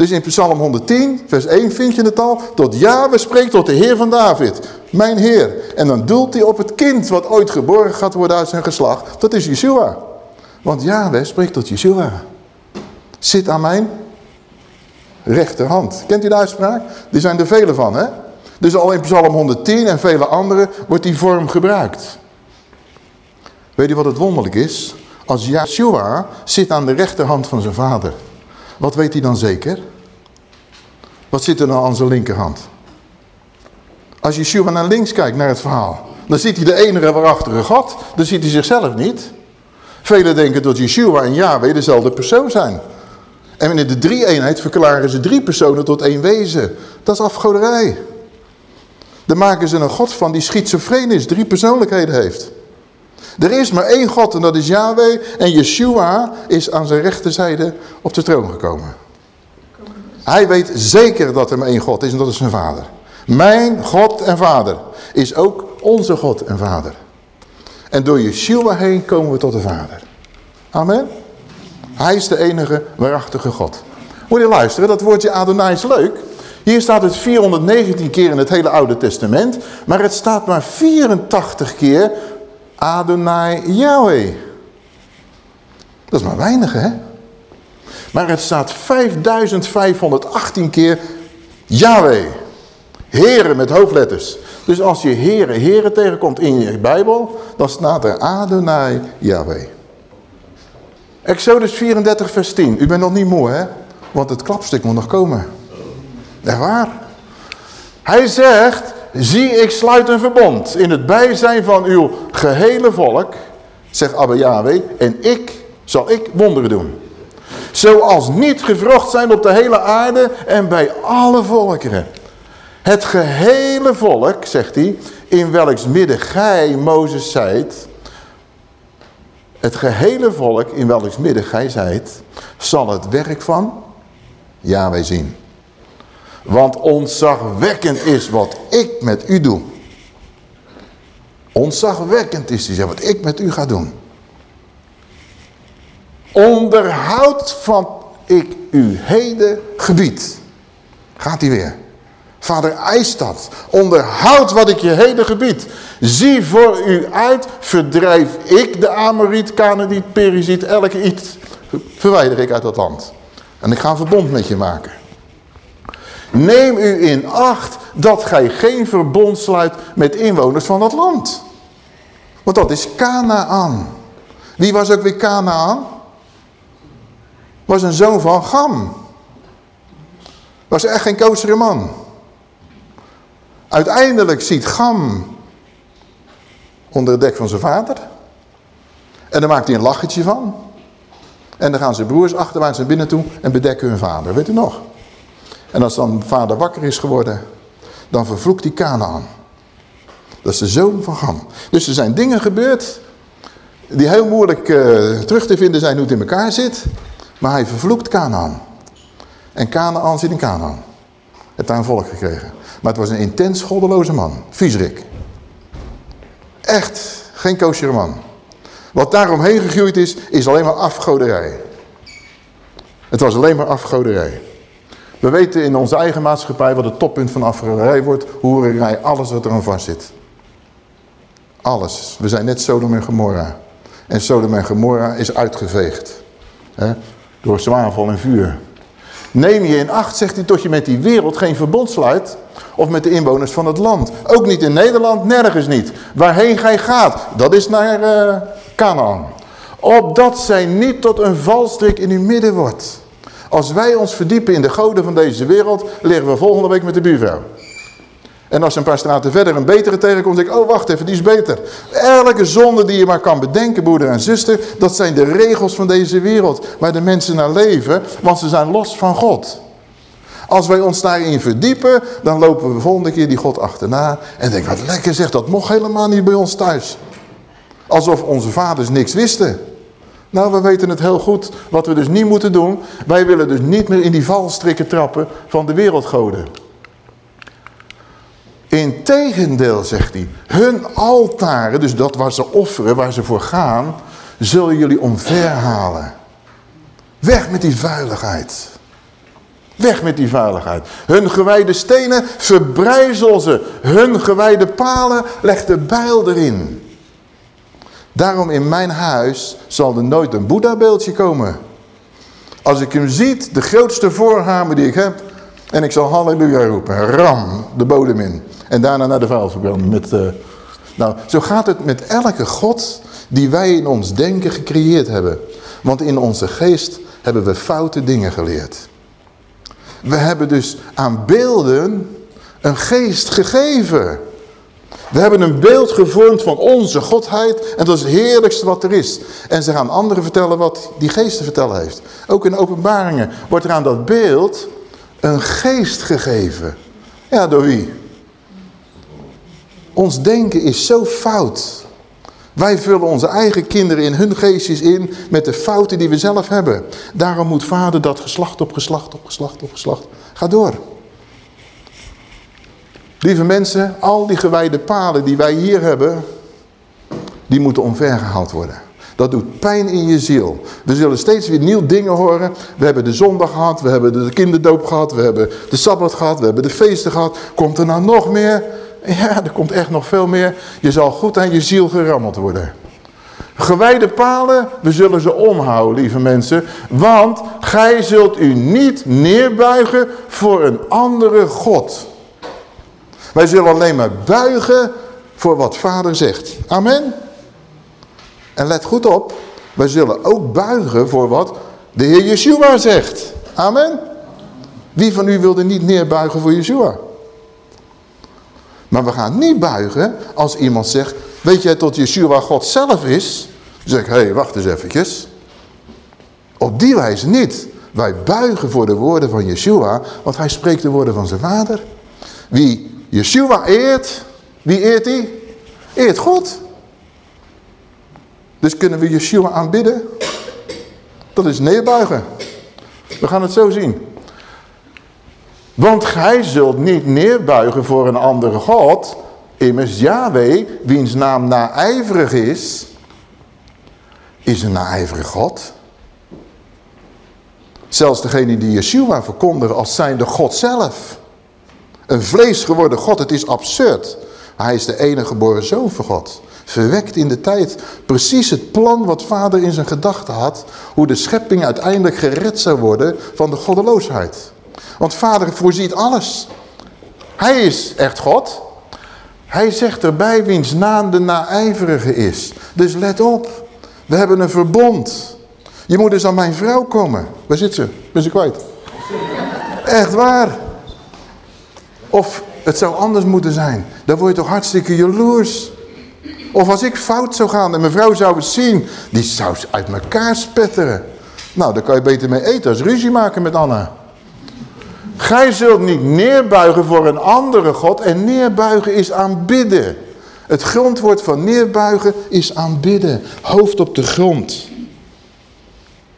Dus in Psalm 110, vers 1 vind je het al. Tot Yahweh spreekt tot de Heer van David. Mijn Heer. En dan doelt hij op het kind wat ooit geboren gaat worden uit zijn geslacht. Dat is Yeshua. Want Yahweh spreekt tot Yeshua. Zit aan mijn rechterhand. Kent u de uitspraak? Die zijn er vele van, hè? Dus al in Psalm 110 en vele andere wordt die vorm gebruikt. Weet u wat het wonderlijk is? Als Yeshua zit aan de rechterhand van zijn vader. Wat weet hij dan zeker? Wat zit er dan aan zijn linkerhand? Als Yeshua naar links kijkt, naar het verhaal. Dan ziet hij de enige waarachtige God. Dan ziet hij zichzelf niet. Velen denken dat Yeshua en Yahweh dezelfde persoon zijn. En in de drie-eenheid verklaren ze drie personen tot één wezen. Dat is afgoderij. Dan maken ze een God van die schizofreen is, drie persoonlijkheden heeft. Er is maar één God en dat is Yahweh. En Yeshua is aan zijn rechterzijde op de troon gekomen. Hij weet zeker dat er maar één God is en dat is zijn vader. Mijn God en vader is ook onze God en vader. En door Yeshua heen komen we tot de vader. Amen. Hij is de enige waarachtige God. Moet je luisteren, dat woordje Adonai is leuk. Hier staat het 419 keer in het hele Oude Testament. Maar het staat maar 84 keer Adonai Yahweh. Dat is maar weinig, hè? Maar het staat 5518 keer Yahweh. Heren met hoofdletters. Dus als je heren, heren tegenkomt in je Bijbel, dan staat er Adonai Yahweh. Exodus 34 vers 10. U bent nog niet moe, hè? Want het klapstuk moet nog komen. Echt waar? Hij zegt, zie ik sluit een verbond in het bijzijn van uw gehele volk, zegt Abba Yahweh, en ik zal ik wonderen doen. Zoals niet gevrocht zijn op de hele aarde en bij alle volkeren. Het gehele volk, zegt hij, in welks midden gij, Mozes, zijt. Het gehele volk in welks midden gij zijt, zal het werk van Ja, wij zien. Want ontzagwekkend is wat ik met u doe. Ontzagwekkend is die, wat ik met u ga doen. Onderhoud van ik u heden gebied. Gaat hij weer. Vader eist dat. Onderhoud wat ik je heden gebied. Zie voor u uit, verdrijf ik de Amoriet, Canaaniet, Periziet, elke iets. Verwijder ik uit dat land. En ik ga een verbond met je maken. Neem u in acht dat gij geen verbond sluit met inwoners van dat land. Want dat is Canaan. Wie was ook weer Canaan? Was een zoon van Gam. Was echt geen koosere man. Uiteindelijk ziet Gam onder het dek van zijn vader. En dan maakt hij een lachetje van. En dan gaan zijn broers achterwaarts naar binnen toe en bedekken hun vader. Weet u nog? En als dan vader wakker is geworden, dan vervloekt hij Canaan. Dat is de zoon van Gam. Dus er zijn dingen gebeurd die heel moeilijk uh, terug te vinden zijn hoe het in elkaar zit. Maar hij vervloekt Canaan. En Canaan zit in Canaan. Het daar een volk gekregen. Maar het was een intens goddeloze man. Viesrik. Echt geen koosjere man. Wat daaromheen gegroeid is, is alleen maar afgoderij. Het was alleen maar afgoderij. We weten in onze eigen maatschappij wat het toppunt van afgoderij wordt. Hoererij, alles wat er aan vast zit. Alles. We zijn net Sodom en Gomorra. En Sodom en Gomorra is uitgeveegd. Door zwavel en vuur. Neem je in acht, zegt hij, tot je met die wereld geen verbond sluit. Of met de inwoners van het land. Ook niet in Nederland, nergens niet. Waarheen gij gaat, dat is naar uh, Canaan. Opdat zij niet tot een valstrik in uw midden wordt. Als wij ons verdiepen in de goden van deze wereld, liggen we volgende week met de buurvrouw. En als een paar straten verder een betere tegenkomt, denk ik, oh wacht even, die is beter. Elke zonde die je maar kan bedenken, broeder en zuster, dat zijn de regels van deze wereld. Waar de mensen naar leven, want ze zijn los van God. Als wij ons daarin verdiepen, dan lopen we de volgende keer die God achterna. En denken, wat lekker zeg, dat mocht helemaal niet bij ons thuis. Alsof onze vaders niks wisten. Nou, we weten het heel goed wat we dus niet moeten doen. Wij willen dus niet meer in die valstrikken trappen van de wereldgoden. Integendeel, zegt hij, hun altaren, dus dat waar ze offeren, waar ze voor gaan, zullen jullie omverhalen. Weg met die vuiligheid. Weg met die vuiligheid. Hun gewijde stenen verbrijzel ze. Hun gewijde palen leg de bijl erin. Daarom in mijn huis zal er nooit een Boeddha-beeldje komen. Als ik hem ziet, de grootste voorhamer die ik heb, en ik zal halleluja roepen, ram de bodem in. En daarna naar de vuilverbranding. Met, uh... Nou, zo gaat het met elke God die wij in ons denken gecreëerd hebben. Want in onze geest hebben we foute dingen geleerd. We hebben dus aan beelden een geest gegeven. We hebben een beeld gevormd van onze godheid en dat is het heerlijkste wat er is. En ze gaan anderen vertellen wat die geest te vertellen heeft. Ook in openbaringen wordt er aan dat beeld een geest gegeven. Ja, door wie? Ons denken is zo fout. Wij vullen onze eigen kinderen in hun geestjes in met de fouten die we zelf hebben. Daarom moet vader dat geslacht op geslacht op geslacht op geslacht. Ga door. Lieve mensen, al die gewijde palen die wij hier hebben, die moeten omvergehaald worden. Dat doet pijn in je ziel. We zullen steeds weer nieuwe dingen horen. We hebben de zondag gehad, we hebben de kinderdoop gehad, we hebben de sabbat gehad, we hebben de feesten gehad. Komt er nou nog meer? Ja, er komt echt nog veel meer. Je zal goed aan je ziel gerammeld worden. Gewijde palen, we zullen ze omhouden, lieve mensen. Want gij zult u niet neerbuigen voor een andere God. Wij zullen alleen maar buigen voor wat vader zegt. Amen. En let goed op, wij zullen ook buigen voor wat de Heer Yeshua zegt. Amen. Wie van u wilde niet neerbuigen voor Yeshua? Maar we gaan niet buigen als iemand zegt, weet jij tot Yeshua God zelf is? Dan zeg ik, hé, hey, wacht eens eventjes. Op die wijze niet. Wij buigen voor de woorden van Yeshua, want hij spreekt de woorden van zijn vader. Wie Yeshua eert, wie eert hij? Eert God. Dus kunnen we Yeshua aanbidden? Dat is neerbuigen. We gaan het zo zien. Want gij zult niet neerbuigen voor een andere God. Immers Yahweh, wiens naam naijverig is, is een naijverig God. Zelfs degene die Yeshua verkondigen als zijnde God zelf. Een vlees geworden God, het is absurd. Hij is de enige geboren zoon van God. Verwekt in de tijd. Precies het plan wat vader in zijn gedachten had. Hoe de schepping uiteindelijk gered zou worden van de goddeloosheid. Want vader voorziet alles. Hij is echt God. Hij zegt erbij wiens naam de naijverige is. Dus let op. We hebben een verbond. Je moet dus aan mijn vrouw komen. Waar zit ze? Ben ze kwijt? Echt waar. Of het zou anders moeten zijn. Dan word je toch hartstikke jaloers. Of als ik fout zou gaan en mijn vrouw zou het zien. Die zou uit elkaar spetteren. Nou, dan kan je beter mee eten als ruzie maken met Anna. Gij zult niet neerbuigen voor een andere God. En neerbuigen is aanbidden. Het grondwoord van neerbuigen is aanbidden. Hoofd op de grond.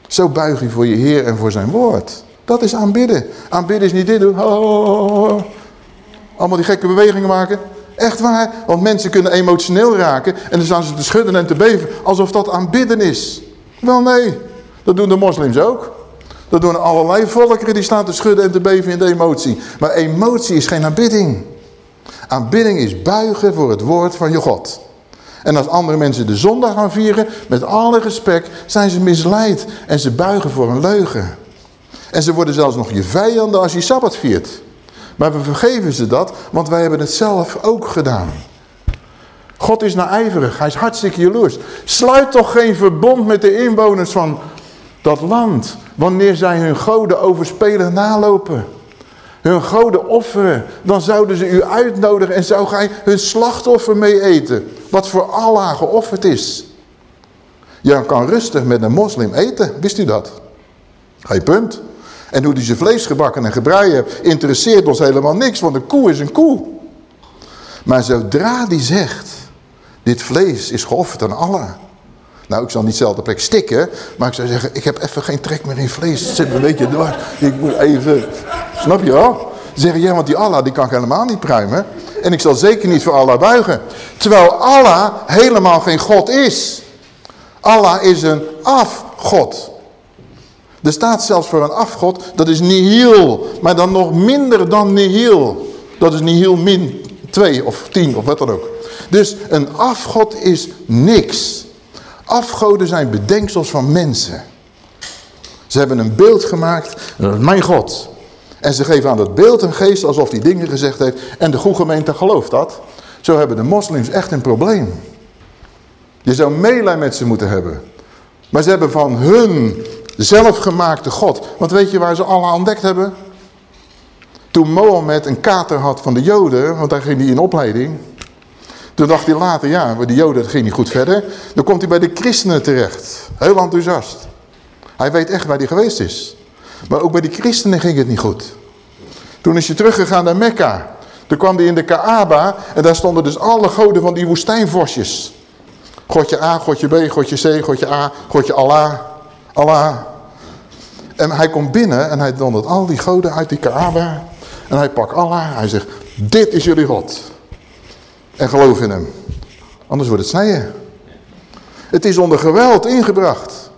Zo buig je voor je Heer en voor zijn woord. Dat is aanbidden. Aanbidden is niet dit doen. Allemaal die gekke bewegingen maken. Echt waar. Want mensen kunnen emotioneel raken. En dan staan ze te schudden en te beven. Alsof dat aanbidden is. Wel nee. Dat doen de moslims ook. Dat doen allerlei volkeren die staan te schudden en te beven in de emotie. Maar emotie is geen aanbidding. Aanbidding is buigen voor het woord van je God. En als andere mensen de zondag gaan vieren, met alle respect, zijn ze misleid. En ze buigen voor een leugen. En ze worden zelfs nog je vijanden als je Sabbat viert. Maar we vergeven ze dat, want wij hebben het zelf ook gedaan. God is naijverig, hij is hartstikke jaloers. Sluit toch geen verbond met de inwoners van dat land, wanneer zij hun goden overspelen nalopen. Hun goden offeren, dan zouden ze u uitnodigen en zou gij hun slachtoffer mee eten. Wat voor Allah geofferd is. Je kan rustig met een moslim eten, wist u dat? Geen punt. En hoe die zijn vlees gebakken en gebreien interesseert ons helemaal niks, want een koe is een koe. Maar zodra die zegt, dit vlees is geofferd aan Allah. Nou, ik zal niet zelf plek stikken, maar ik zou zeggen, ik heb even geen trek meer in vlees. Het zit een beetje door. Ik moet even, snap je wel? Zeggen, ja, want die Allah die kan ik helemaal niet pruimen. En ik zal zeker niet voor Allah buigen. Terwijl Allah helemaal geen God is. Allah is een afgod. Er staat zelfs voor een afgod, dat is nihil. Maar dan nog minder dan nihil. Dat is nihil min 2 of 10 of wat dan ook. Dus een afgod is niks. Afgoden zijn bedenksels van mensen. Ze hebben een beeld gemaakt, mijn God. En ze geven aan dat beeld een geest alsof die dingen gezegd heeft. En de goede gemeente gelooft dat. Zo hebben de moslims echt een probleem. Je zou meelij met ze moeten hebben. Maar ze hebben van hun zelfgemaakte God. Want weet je waar ze alle ontdekt hebben? Toen Mohammed een kater had van de joden, want daar ging hij in opleiding. Toen dacht hij later, ja, maar de joden ging niet goed verder. Dan komt hij bij de christenen terecht. Heel enthousiast. Hij weet echt waar hij geweest is. Maar ook bij de christenen ging het niet goed. Toen is hij teruggegaan naar Mekka. Toen kwam hij in de Kaaba en daar stonden dus alle goden van die woestijnvosjes. Godje A, Godje B, Godje C, Godje A, Godje Allah, Allah. En hij komt binnen en hij dondert al die goden uit die Kaaba. En hij pakt Allah. Hij zegt, dit is jullie God. En geloof in hem. Anders wordt het snijden. Het is onder geweld ingebracht.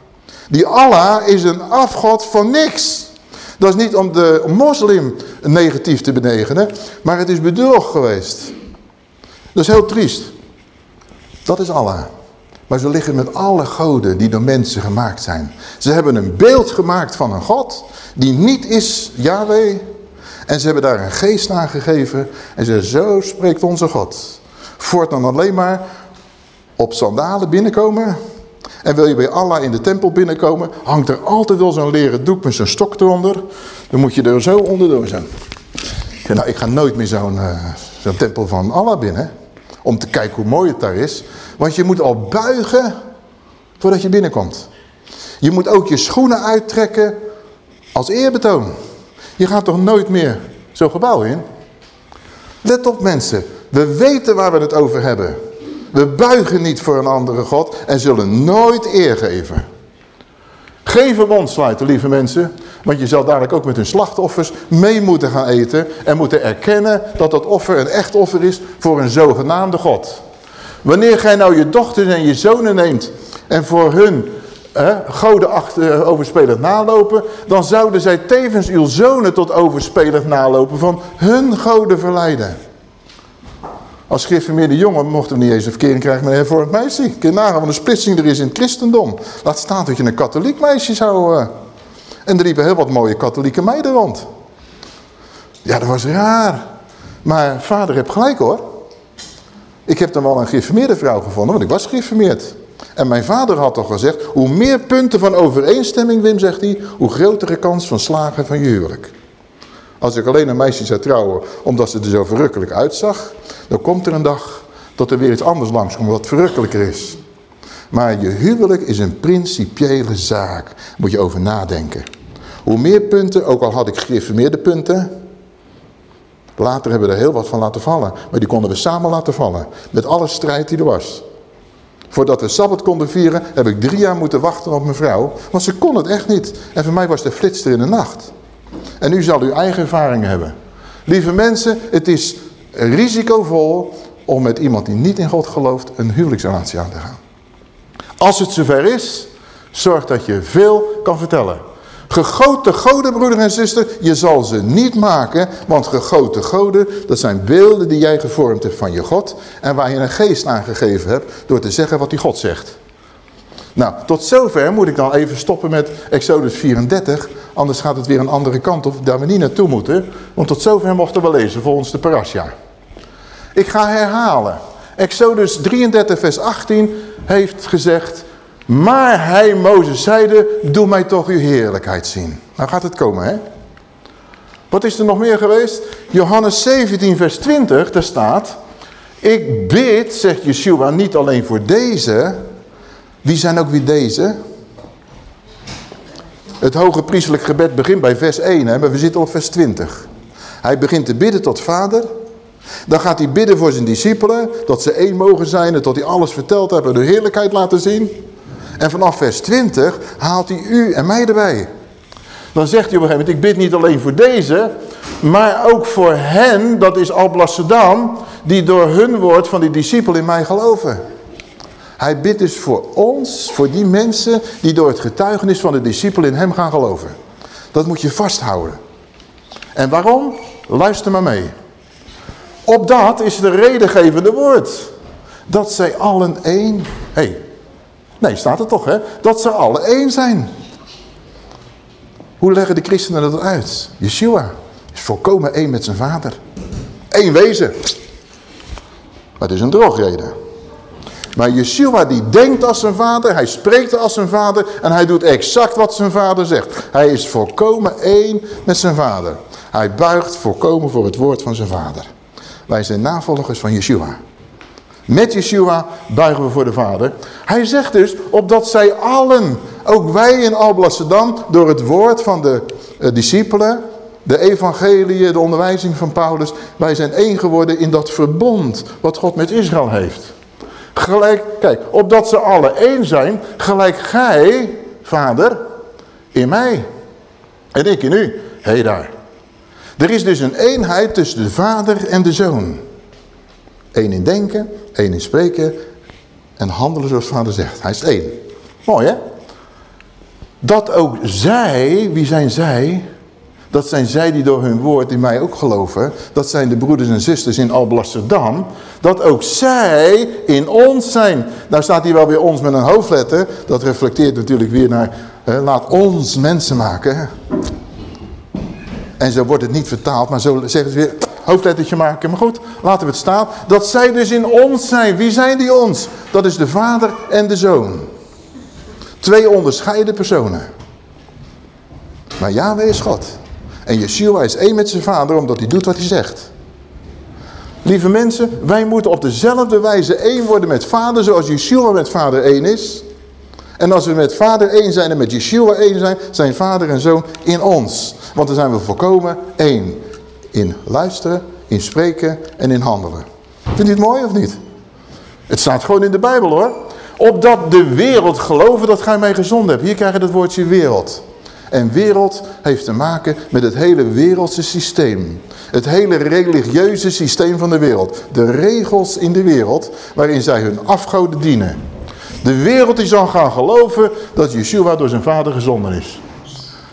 Die Allah is een afgod van niks. Dat is niet om de moslim negatief te benegenen, maar het is bedrog geweest. Dat is heel triest. Dat is Allah. Maar ze liggen met alle goden die door mensen gemaakt zijn. Ze hebben een beeld gemaakt van een God die niet is Yahweh. En ze hebben daar een geest aan gegeven. En ze zo spreekt onze God. Voortaan alleen maar op sandalen binnenkomen. En wil je bij Allah in de tempel binnenkomen, hangt er altijd wel zo'n leren doek met zo'n stok eronder. Dan moet je er zo onderdoor zijn. nou, ik ga nooit meer zo'n uh, zo'n tempel van Allah binnen. Om te kijken hoe mooi het daar is. Want je moet al buigen voordat je binnenkomt. Je moet ook je schoenen uittrekken als eerbetoon. Je gaat toch nooit meer zo'n gebouw in? Let op mensen, we weten waar we het over hebben. We buigen niet voor een andere God en zullen nooit eer geven. Geen verbond sluiten, lieve mensen. Want je zal dadelijk ook met hun slachtoffers mee moeten gaan eten. En moeten erkennen dat dat offer een echt offer is voor een zogenaamde God. Wanneer gij nou je dochters en je zonen neemt en voor hun eh, goden achter, overspelig nalopen, dan zouden zij tevens uw zonen tot overspelig nalopen van hun goden verleiden. Als gereformeerde jongen mochten we niet eens een verkering krijgen met een hervormd meisje. Kun je nagaan wat een splitsing er is in het christendom. Laat staan dat je een katholiek meisje zou... Uh... En er liepen heel wat mooie katholieke meiden rond. Ja, dat was raar. Maar vader heeft gelijk hoor. Ik heb dan wel een gereformeerde vrouw gevonden, want ik was gereformeerd. En mijn vader had toch gezegd, hoe meer punten van overeenstemming, Wim zegt hij, hoe grotere kans van slagen van je huwelijk. Als ik alleen een meisje zou trouwen omdat ze er zo verrukkelijk uitzag, dan komt er een dag dat er weer iets anders langskomt wat verrukkelijker is. Maar je huwelijk is een principiële zaak. Moet je over nadenken. Hoe meer punten, ook al had ik gereformeerde punten. Later hebben we er heel wat van laten vallen. Maar die konden we samen laten vallen. Met alle strijd die er was. Voordat we Sabbat konden vieren, heb ik drie jaar moeten wachten op mijn vrouw. Want ze kon het echt niet. En voor mij was de flitster in de nacht. En u zal uw eigen ervaringen hebben. Lieve mensen, het is risicovol om met iemand die niet in God gelooft een huwelijksrelatie aan te gaan. Als het zover is, zorg dat je veel kan vertellen. Gegoten goden, broeder en zuster, je zal ze niet maken, want gegoten goden, dat zijn beelden die jij gevormd hebt van je God en waar je een geest aan gegeven hebt door te zeggen wat die God zegt. Nou, tot zover moet ik dan even stoppen met Exodus 34, anders gaat het weer een andere kant op, daar we niet naartoe moeten, want tot zover mochten we lezen volgens de parasha. Ik ga herhalen. Exodus 33 vers 18 heeft gezegd, maar hij, Mozes, zeide, doe mij toch uw heerlijkheid zien. Nou gaat het komen, hè? Wat is er nog meer geweest? Johannes 17, vers 20, daar staat... Ik bid, zegt Yeshua, niet alleen voor deze. Wie zijn ook weer deze? Het hoge priestelijk gebed begint bij vers 1, hè, maar we zitten op vers 20. Hij begint te bidden tot vader. Dan gaat hij bidden voor zijn discipelen, dat ze één mogen zijn en tot hij alles verteld heeft en de heerlijkheid laten zien. En vanaf vers 20 haalt hij u en mij erbij. Dan zegt hij op een gegeven moment, ik bid niet alleen voor deze, maar ook voor hen, dat is Alblasserdam, die door hun woord van die discipel in mij geloven. Hij bidt dus voor ons, voor die mensen die door het getuigenis van de discipel in hem gaan geloven. Dat moet je vasthouden. En waarom? Luister maar mee. Op dat is de redengevende woord. Dat zij allen één... hey, Nee, staat er toch, hè? Dat ze alle één zijn. Hoe leggen de christenen dat uit? Yeshua is volkomen één met zijn vader. Eén wezen. Maar het is een drogreden. Maar Yeshua die denkt als zijn vader, hij spreekt als zijn vader en hij doet exact wat zijn vader zegt. Hij is volkomen één met zijn vader. Hij buigt volkomen voor het woord van zijn vader. Wij zijn navolgers van Yeshua. Met Yeshua buigen we voor de Vader. Hij zegt dus, opdat zij allen, ook wij in Alblasserdam, door het woord van de uh, discipelen, de evangelie, de onderwijzing van Paulus, wij zijn één geworden in dat verbond wat God met Israël heeft. Gelijk, kijk, opdat ze alle één zijn, gelijk gij, vader, in mij. En ik in u. Hé hey daar. Er is dus een eenheid tussen de vader en de zoon. Eén in denken, één in spreken en handelen zoals vader zegt. Hij is één. Mooi hè? Dat ook zij, wie zijn zij? Dat zijn zij die door hun woord in mij ook geloven. Dat zijn de broeders en zusters in Alblasserdam. Dat ook zij in ons zijn. Daar staat hier wel weer ons met een hoofdletter. Dat reflecteert natuurlijk weer naar, laat ons mensen maken. En zo wordt het niet vertaald, maar zo zeggen ze weer, hoofdlettertje maken. Maar goed, laten we het staan. Dat zij dus in ons zijn. Wie zijn die ons? Dat is de vader en de zoon. Twee onderscheiden personen. Maar Yahweh is God. En Yeshua is één met zijn vader omdat hij doet wat hij zegt. Lieve mensen, wij moeten op dezelfde wijze één worden met vader zoals Yeshua met vader één is. En als we met vader één zijn en met Yeshua één zijn, zijn vader en zoon in ons. Want dan zijn we volkomen één. In luisteren, in spreken en in handelen. Vindt u het mooi of niet? Het staat gewoon in de Bijbel hoor. Opdat de wereld geloven dat gij mij gezonden hebt. Hier krijg je het woordje wereld. En wereld heeft te maken met het hele wereldse systeem. Het hele religieuze systeem van de wereld. De regels in de wereld waarin zij hun afgoden dienen. De wereld die zal gaan geloven dat Yeshua door zijn vader gezonden is.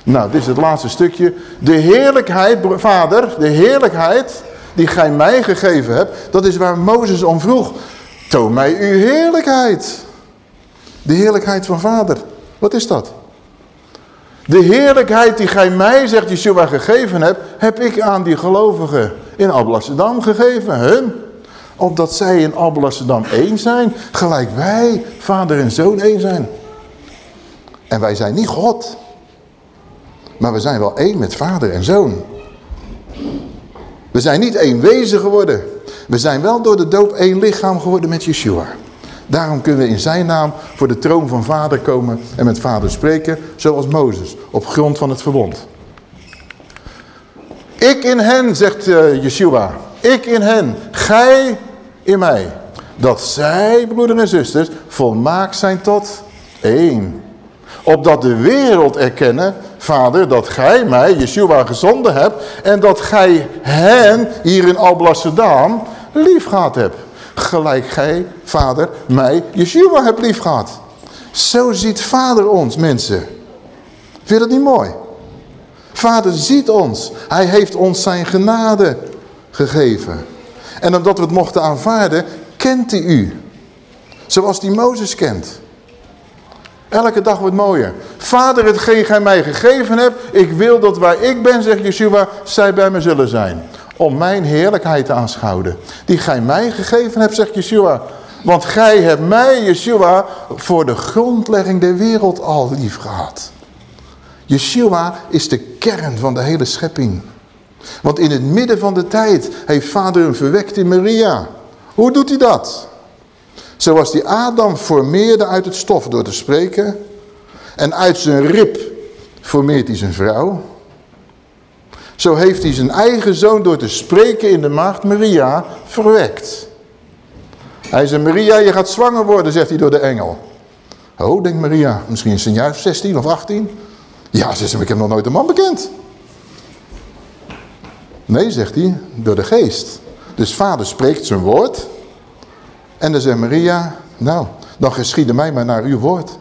Nou, dit is het laatste stukje. De heerlijkheid, vader, de heerlijkheid die gij mij gegeven hebt, dat is waar Mozes om vroeg. Toon mij uw heerlijkheid. De heerlijkheid van vader. Wat is dat? De heerlijkheid die gij mij, zegt Yeshua, gegeven hebt, heb ik aan die gelovigen in Amsterdam gegeven. Hun. Opdat zij in Amsterdam één zijn, gelijk wij, vader en zoon, één zijn. En wij zijn niet God. Maar we zijn wel één met vader en zoon. We zijn niet één wezen geworden. We zijn wel door de doop één lichaam geworden met Yeshua. Daarom kunnen we in zijn naam voor de troon van vader komen en met vader spreken, zoals Mozes, op grond van het verbond. Ik in hen, zegt uh, Yeshua, ik in hen, gij in mij. Dat zij, broeders en zusters, volmaakt zijn tot één. Opdat de wereld erkennen, vader, dat gij mij, Yeshua, gezonden hebt. En dat gij hen, hier in Alblasserdam, lief gehad hebt. Gelijk gij, vader, mij, Yeshua, hebt lief gehad. Zo ziet vader ons, mensen. Vind je dat niet mooi? Vader ziet ons. Hij heeft ons zijn genade gegeven. En omdat we het mochten aanvaarden, kent hij u. Zoals die Mozes kent. Elke dag wordt mooier. Vader, hetgeen gij mij gegeven hebt, ik wil dat waar ik ben, zegt Yeshua, zij bij me zullen zijn. Om mijn heerlijkheid te aanschouwen. Die gij mij gegeven hebt, zegt Yeshua. Want gij hebt mij, Yeshua, voor de grondlegging der wereld al lief gehad. Yeshua is de kern van de hele schepping. Want in het midden van de tijd heeft vader hem verwekt in Maria. Hoe doet hij dat? Zoals die Adam formeerde uit het stof door te spreken. En uit zijn rib formeert hij zijn vrouw. Zo heeft hij zijn eigen zoon door te spreken in de maagd Maria verwekt. Hij zei, Maria, je gaat zwanger worden, zegt hij door de engel. Oh, denkt Maria, misschien is ze juist 16 of 18. Ja, ze zegt, ik heb nog nooit een man bekend. Nee, zegt hij, door de geest. Dus vader spreekt zijn woord. En dan zegt Maria, nou, dan geschieden mij maar naar uw woord.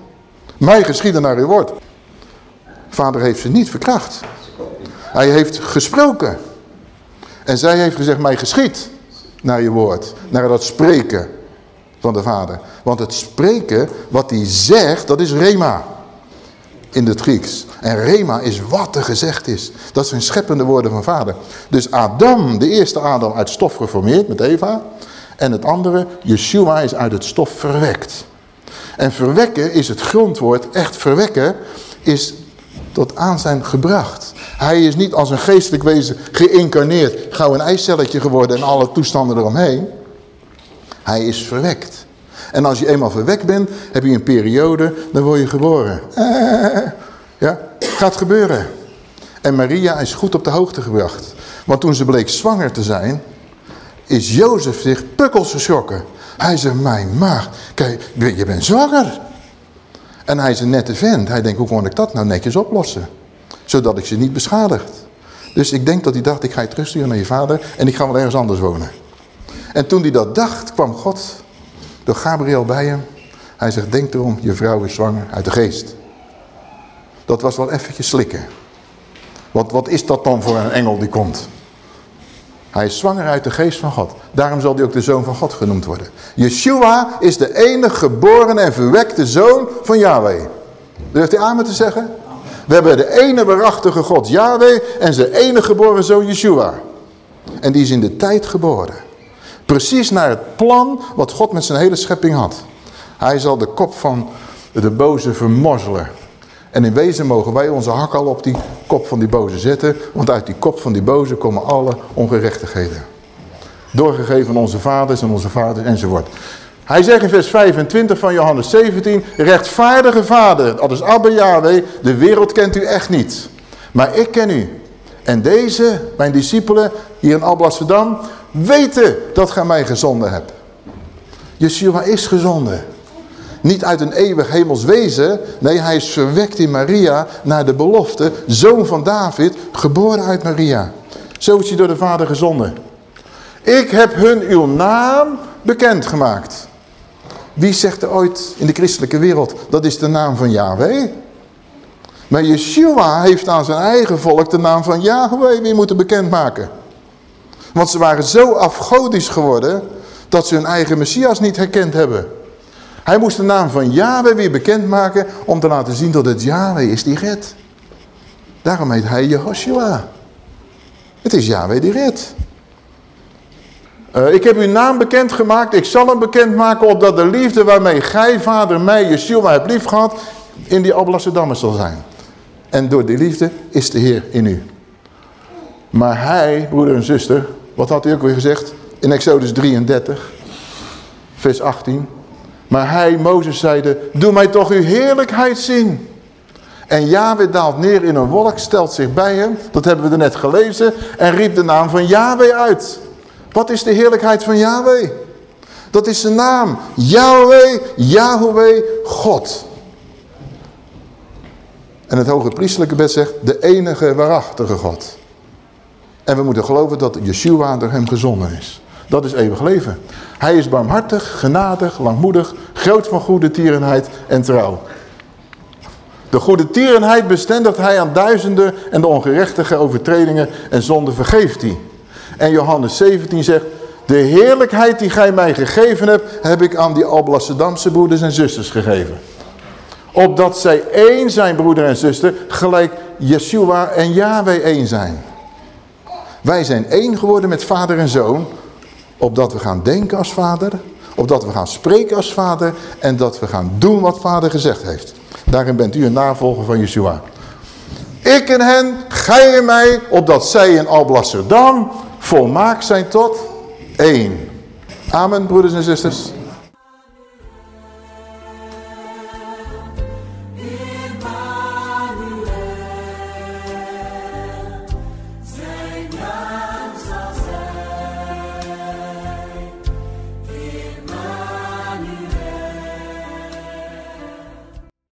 Mij geschieden naar uw woord. Vader heeft ze niet verkracht. Hij heeft gesproken. En zij heeft gezegd, mij geschied naar je woord. Naar dat spreken van de vader. Want het spreken, wat hij zegt, dat is rema. In het Grieks. En rema is wat er gezegd is. Dat zijn scheppende woorden van vader. Dus Adam, de eerste Adam, uit stof geformeerd met Eva. En het andere, Yeshua is uit het stof verwekt. En verwekken is het grondwoord, echt verwekken, is tot aan zijn gebracht. Hij is niet als een geestelijk wezen geïncarneerd, gauw een ijscelletje geworden en alle toestanden eromheen. Hij is verwekt. En als je eenmaal verwekt bent, heb je een periode, dan word je geboren. Eh, ja, gaat gebeuren. En Maria is goed op de hoogte gebracht. Want toen ze bleek zwanger te zijn, is Jozef zich pukkels geschrokken. Hij zegt, mijn maag, kijk, je bent zwanger. En hij is een nette vent. Hij denkt, hoe kon ik dat nou netjes oplossen? Zodat ik ze niet beschadigt. Dus ik denk dat hij dacht, ik ga je terugsturen naar je vader en ik ga wel ergens anders wonen. En toen hij dat dacht, kwam God door Gabriel bij hem. Hij zegt, denk erom, je vrouw is zwanger uit de geest. Dat was wel eventjes slikken. Want wat is dat dan voor een engel die komt? Hij is zwanger uit de geest van God. Daarom zal hij ook de zoon van God genoemd worden. Yeshua is de enige geboren en verwekte zoon van Yahweh. Durft hij amen te zeggen? We hebben de ene waarachtige God, Yahweh, en zijn enige geboren zoon Yeshua. En die is in de tijd geboren. Precies naar het plan wat God met zijn hele schepping had. Hij zal de kop van de boze vermorzelen. En in wezen mogen wij onze hak al op die kop van die boze zetten. Want uit die kop van die boze komen alle ongerechtigheden. Doorgegeven aan onze vaders en onze vaders enzovoort. Hij zegt in vers 25 van Johannes 17, rechtvaardige vader, dat is Abba Yahweh, de wereld kent u echt niet. Maar ik ken u. En deze, mijn discipelen, hier in Alblasserdam, weten dat gij mij gezonden hebt. Yeshua is gezonden. Niet uit een eeuwig hemels wezen. Nee, hij is verwekt in Maria naar de belofte. Zoon van David, geboren uit Maria. Zo is hij door de Vader gezonden. Ik heb hun uw naam bekendgemaakt. Wie zegt er ooit in de christelijke wereld, dat is de naam van Yahweh? Maar Yeshua heeft aan zijn eigen volk de naam van Yahweh weer moeten bekendmaken. Want ze waren zo afgodisch geworden dat ze hun eigen Messias niet herkend hebben. Hij moest de naam van Yahweh weer bekendmaken om te laten zien dat het Yahweh is die redt. Daarom heet hij Jehoshua. Het is Yahweh die redt. Uh, ik heb uw naam bekendgemaakt, ik zal hem bekendmaken opdat de liefde waarmee gij, vader, mij, Yeshua hebt liefgehad, in die Alblasserdammer zal zijn. En door die liefde is de Heer in u. Maar hij, broeder en zuster, wat had hij ook weer gezegd? In Exodus 33, vers 18. Maar hij, Mozes, zeide, doe mij toch uw heerlijkheid zien. En Yahweh daalt neer in een wolk, stelt zich bij hem, dat hebben we er net gelezen, en riep de naam van Yahweh uit. Wat is de heerlijkheid van Yahweh? Dat is zijn naam. Yahweh, Yahweh, God. En het hoge priestelijke bed zegt, de enige waarachtige God. En we moeten geloven dat Yeshua door hem gezonden is. Dat is eeuwig leven. Hij is barmhartig, genadig, langmoedig, groot van goede tierenheid en trouw. De goede tierenheid bestendigt hij aan duizenden en de ongerechtige overtredingen en zonden vergeeft hij. En Johannes 17 zegt, de heerlijkheid die gij mij gegeven hebt, heb ik aan die Alblasserdamse broeders en zusters gegeven. Opdat zij één zijn, broeder en zuster, gelijk Yeshua en Yahweh één zijn. Wij zijn één geworden met vader en zoon, opdat we gaan denken als vader, opdat we gaan spreken als vader en dat we gaan doen wat vader gezegd heeft. Daarin bent u een navolger van Yeshua. Ik en hen, gij en mij, opdat zij in Alblasserdam volmaakt zijn tot één. Amen, broeders en zusters.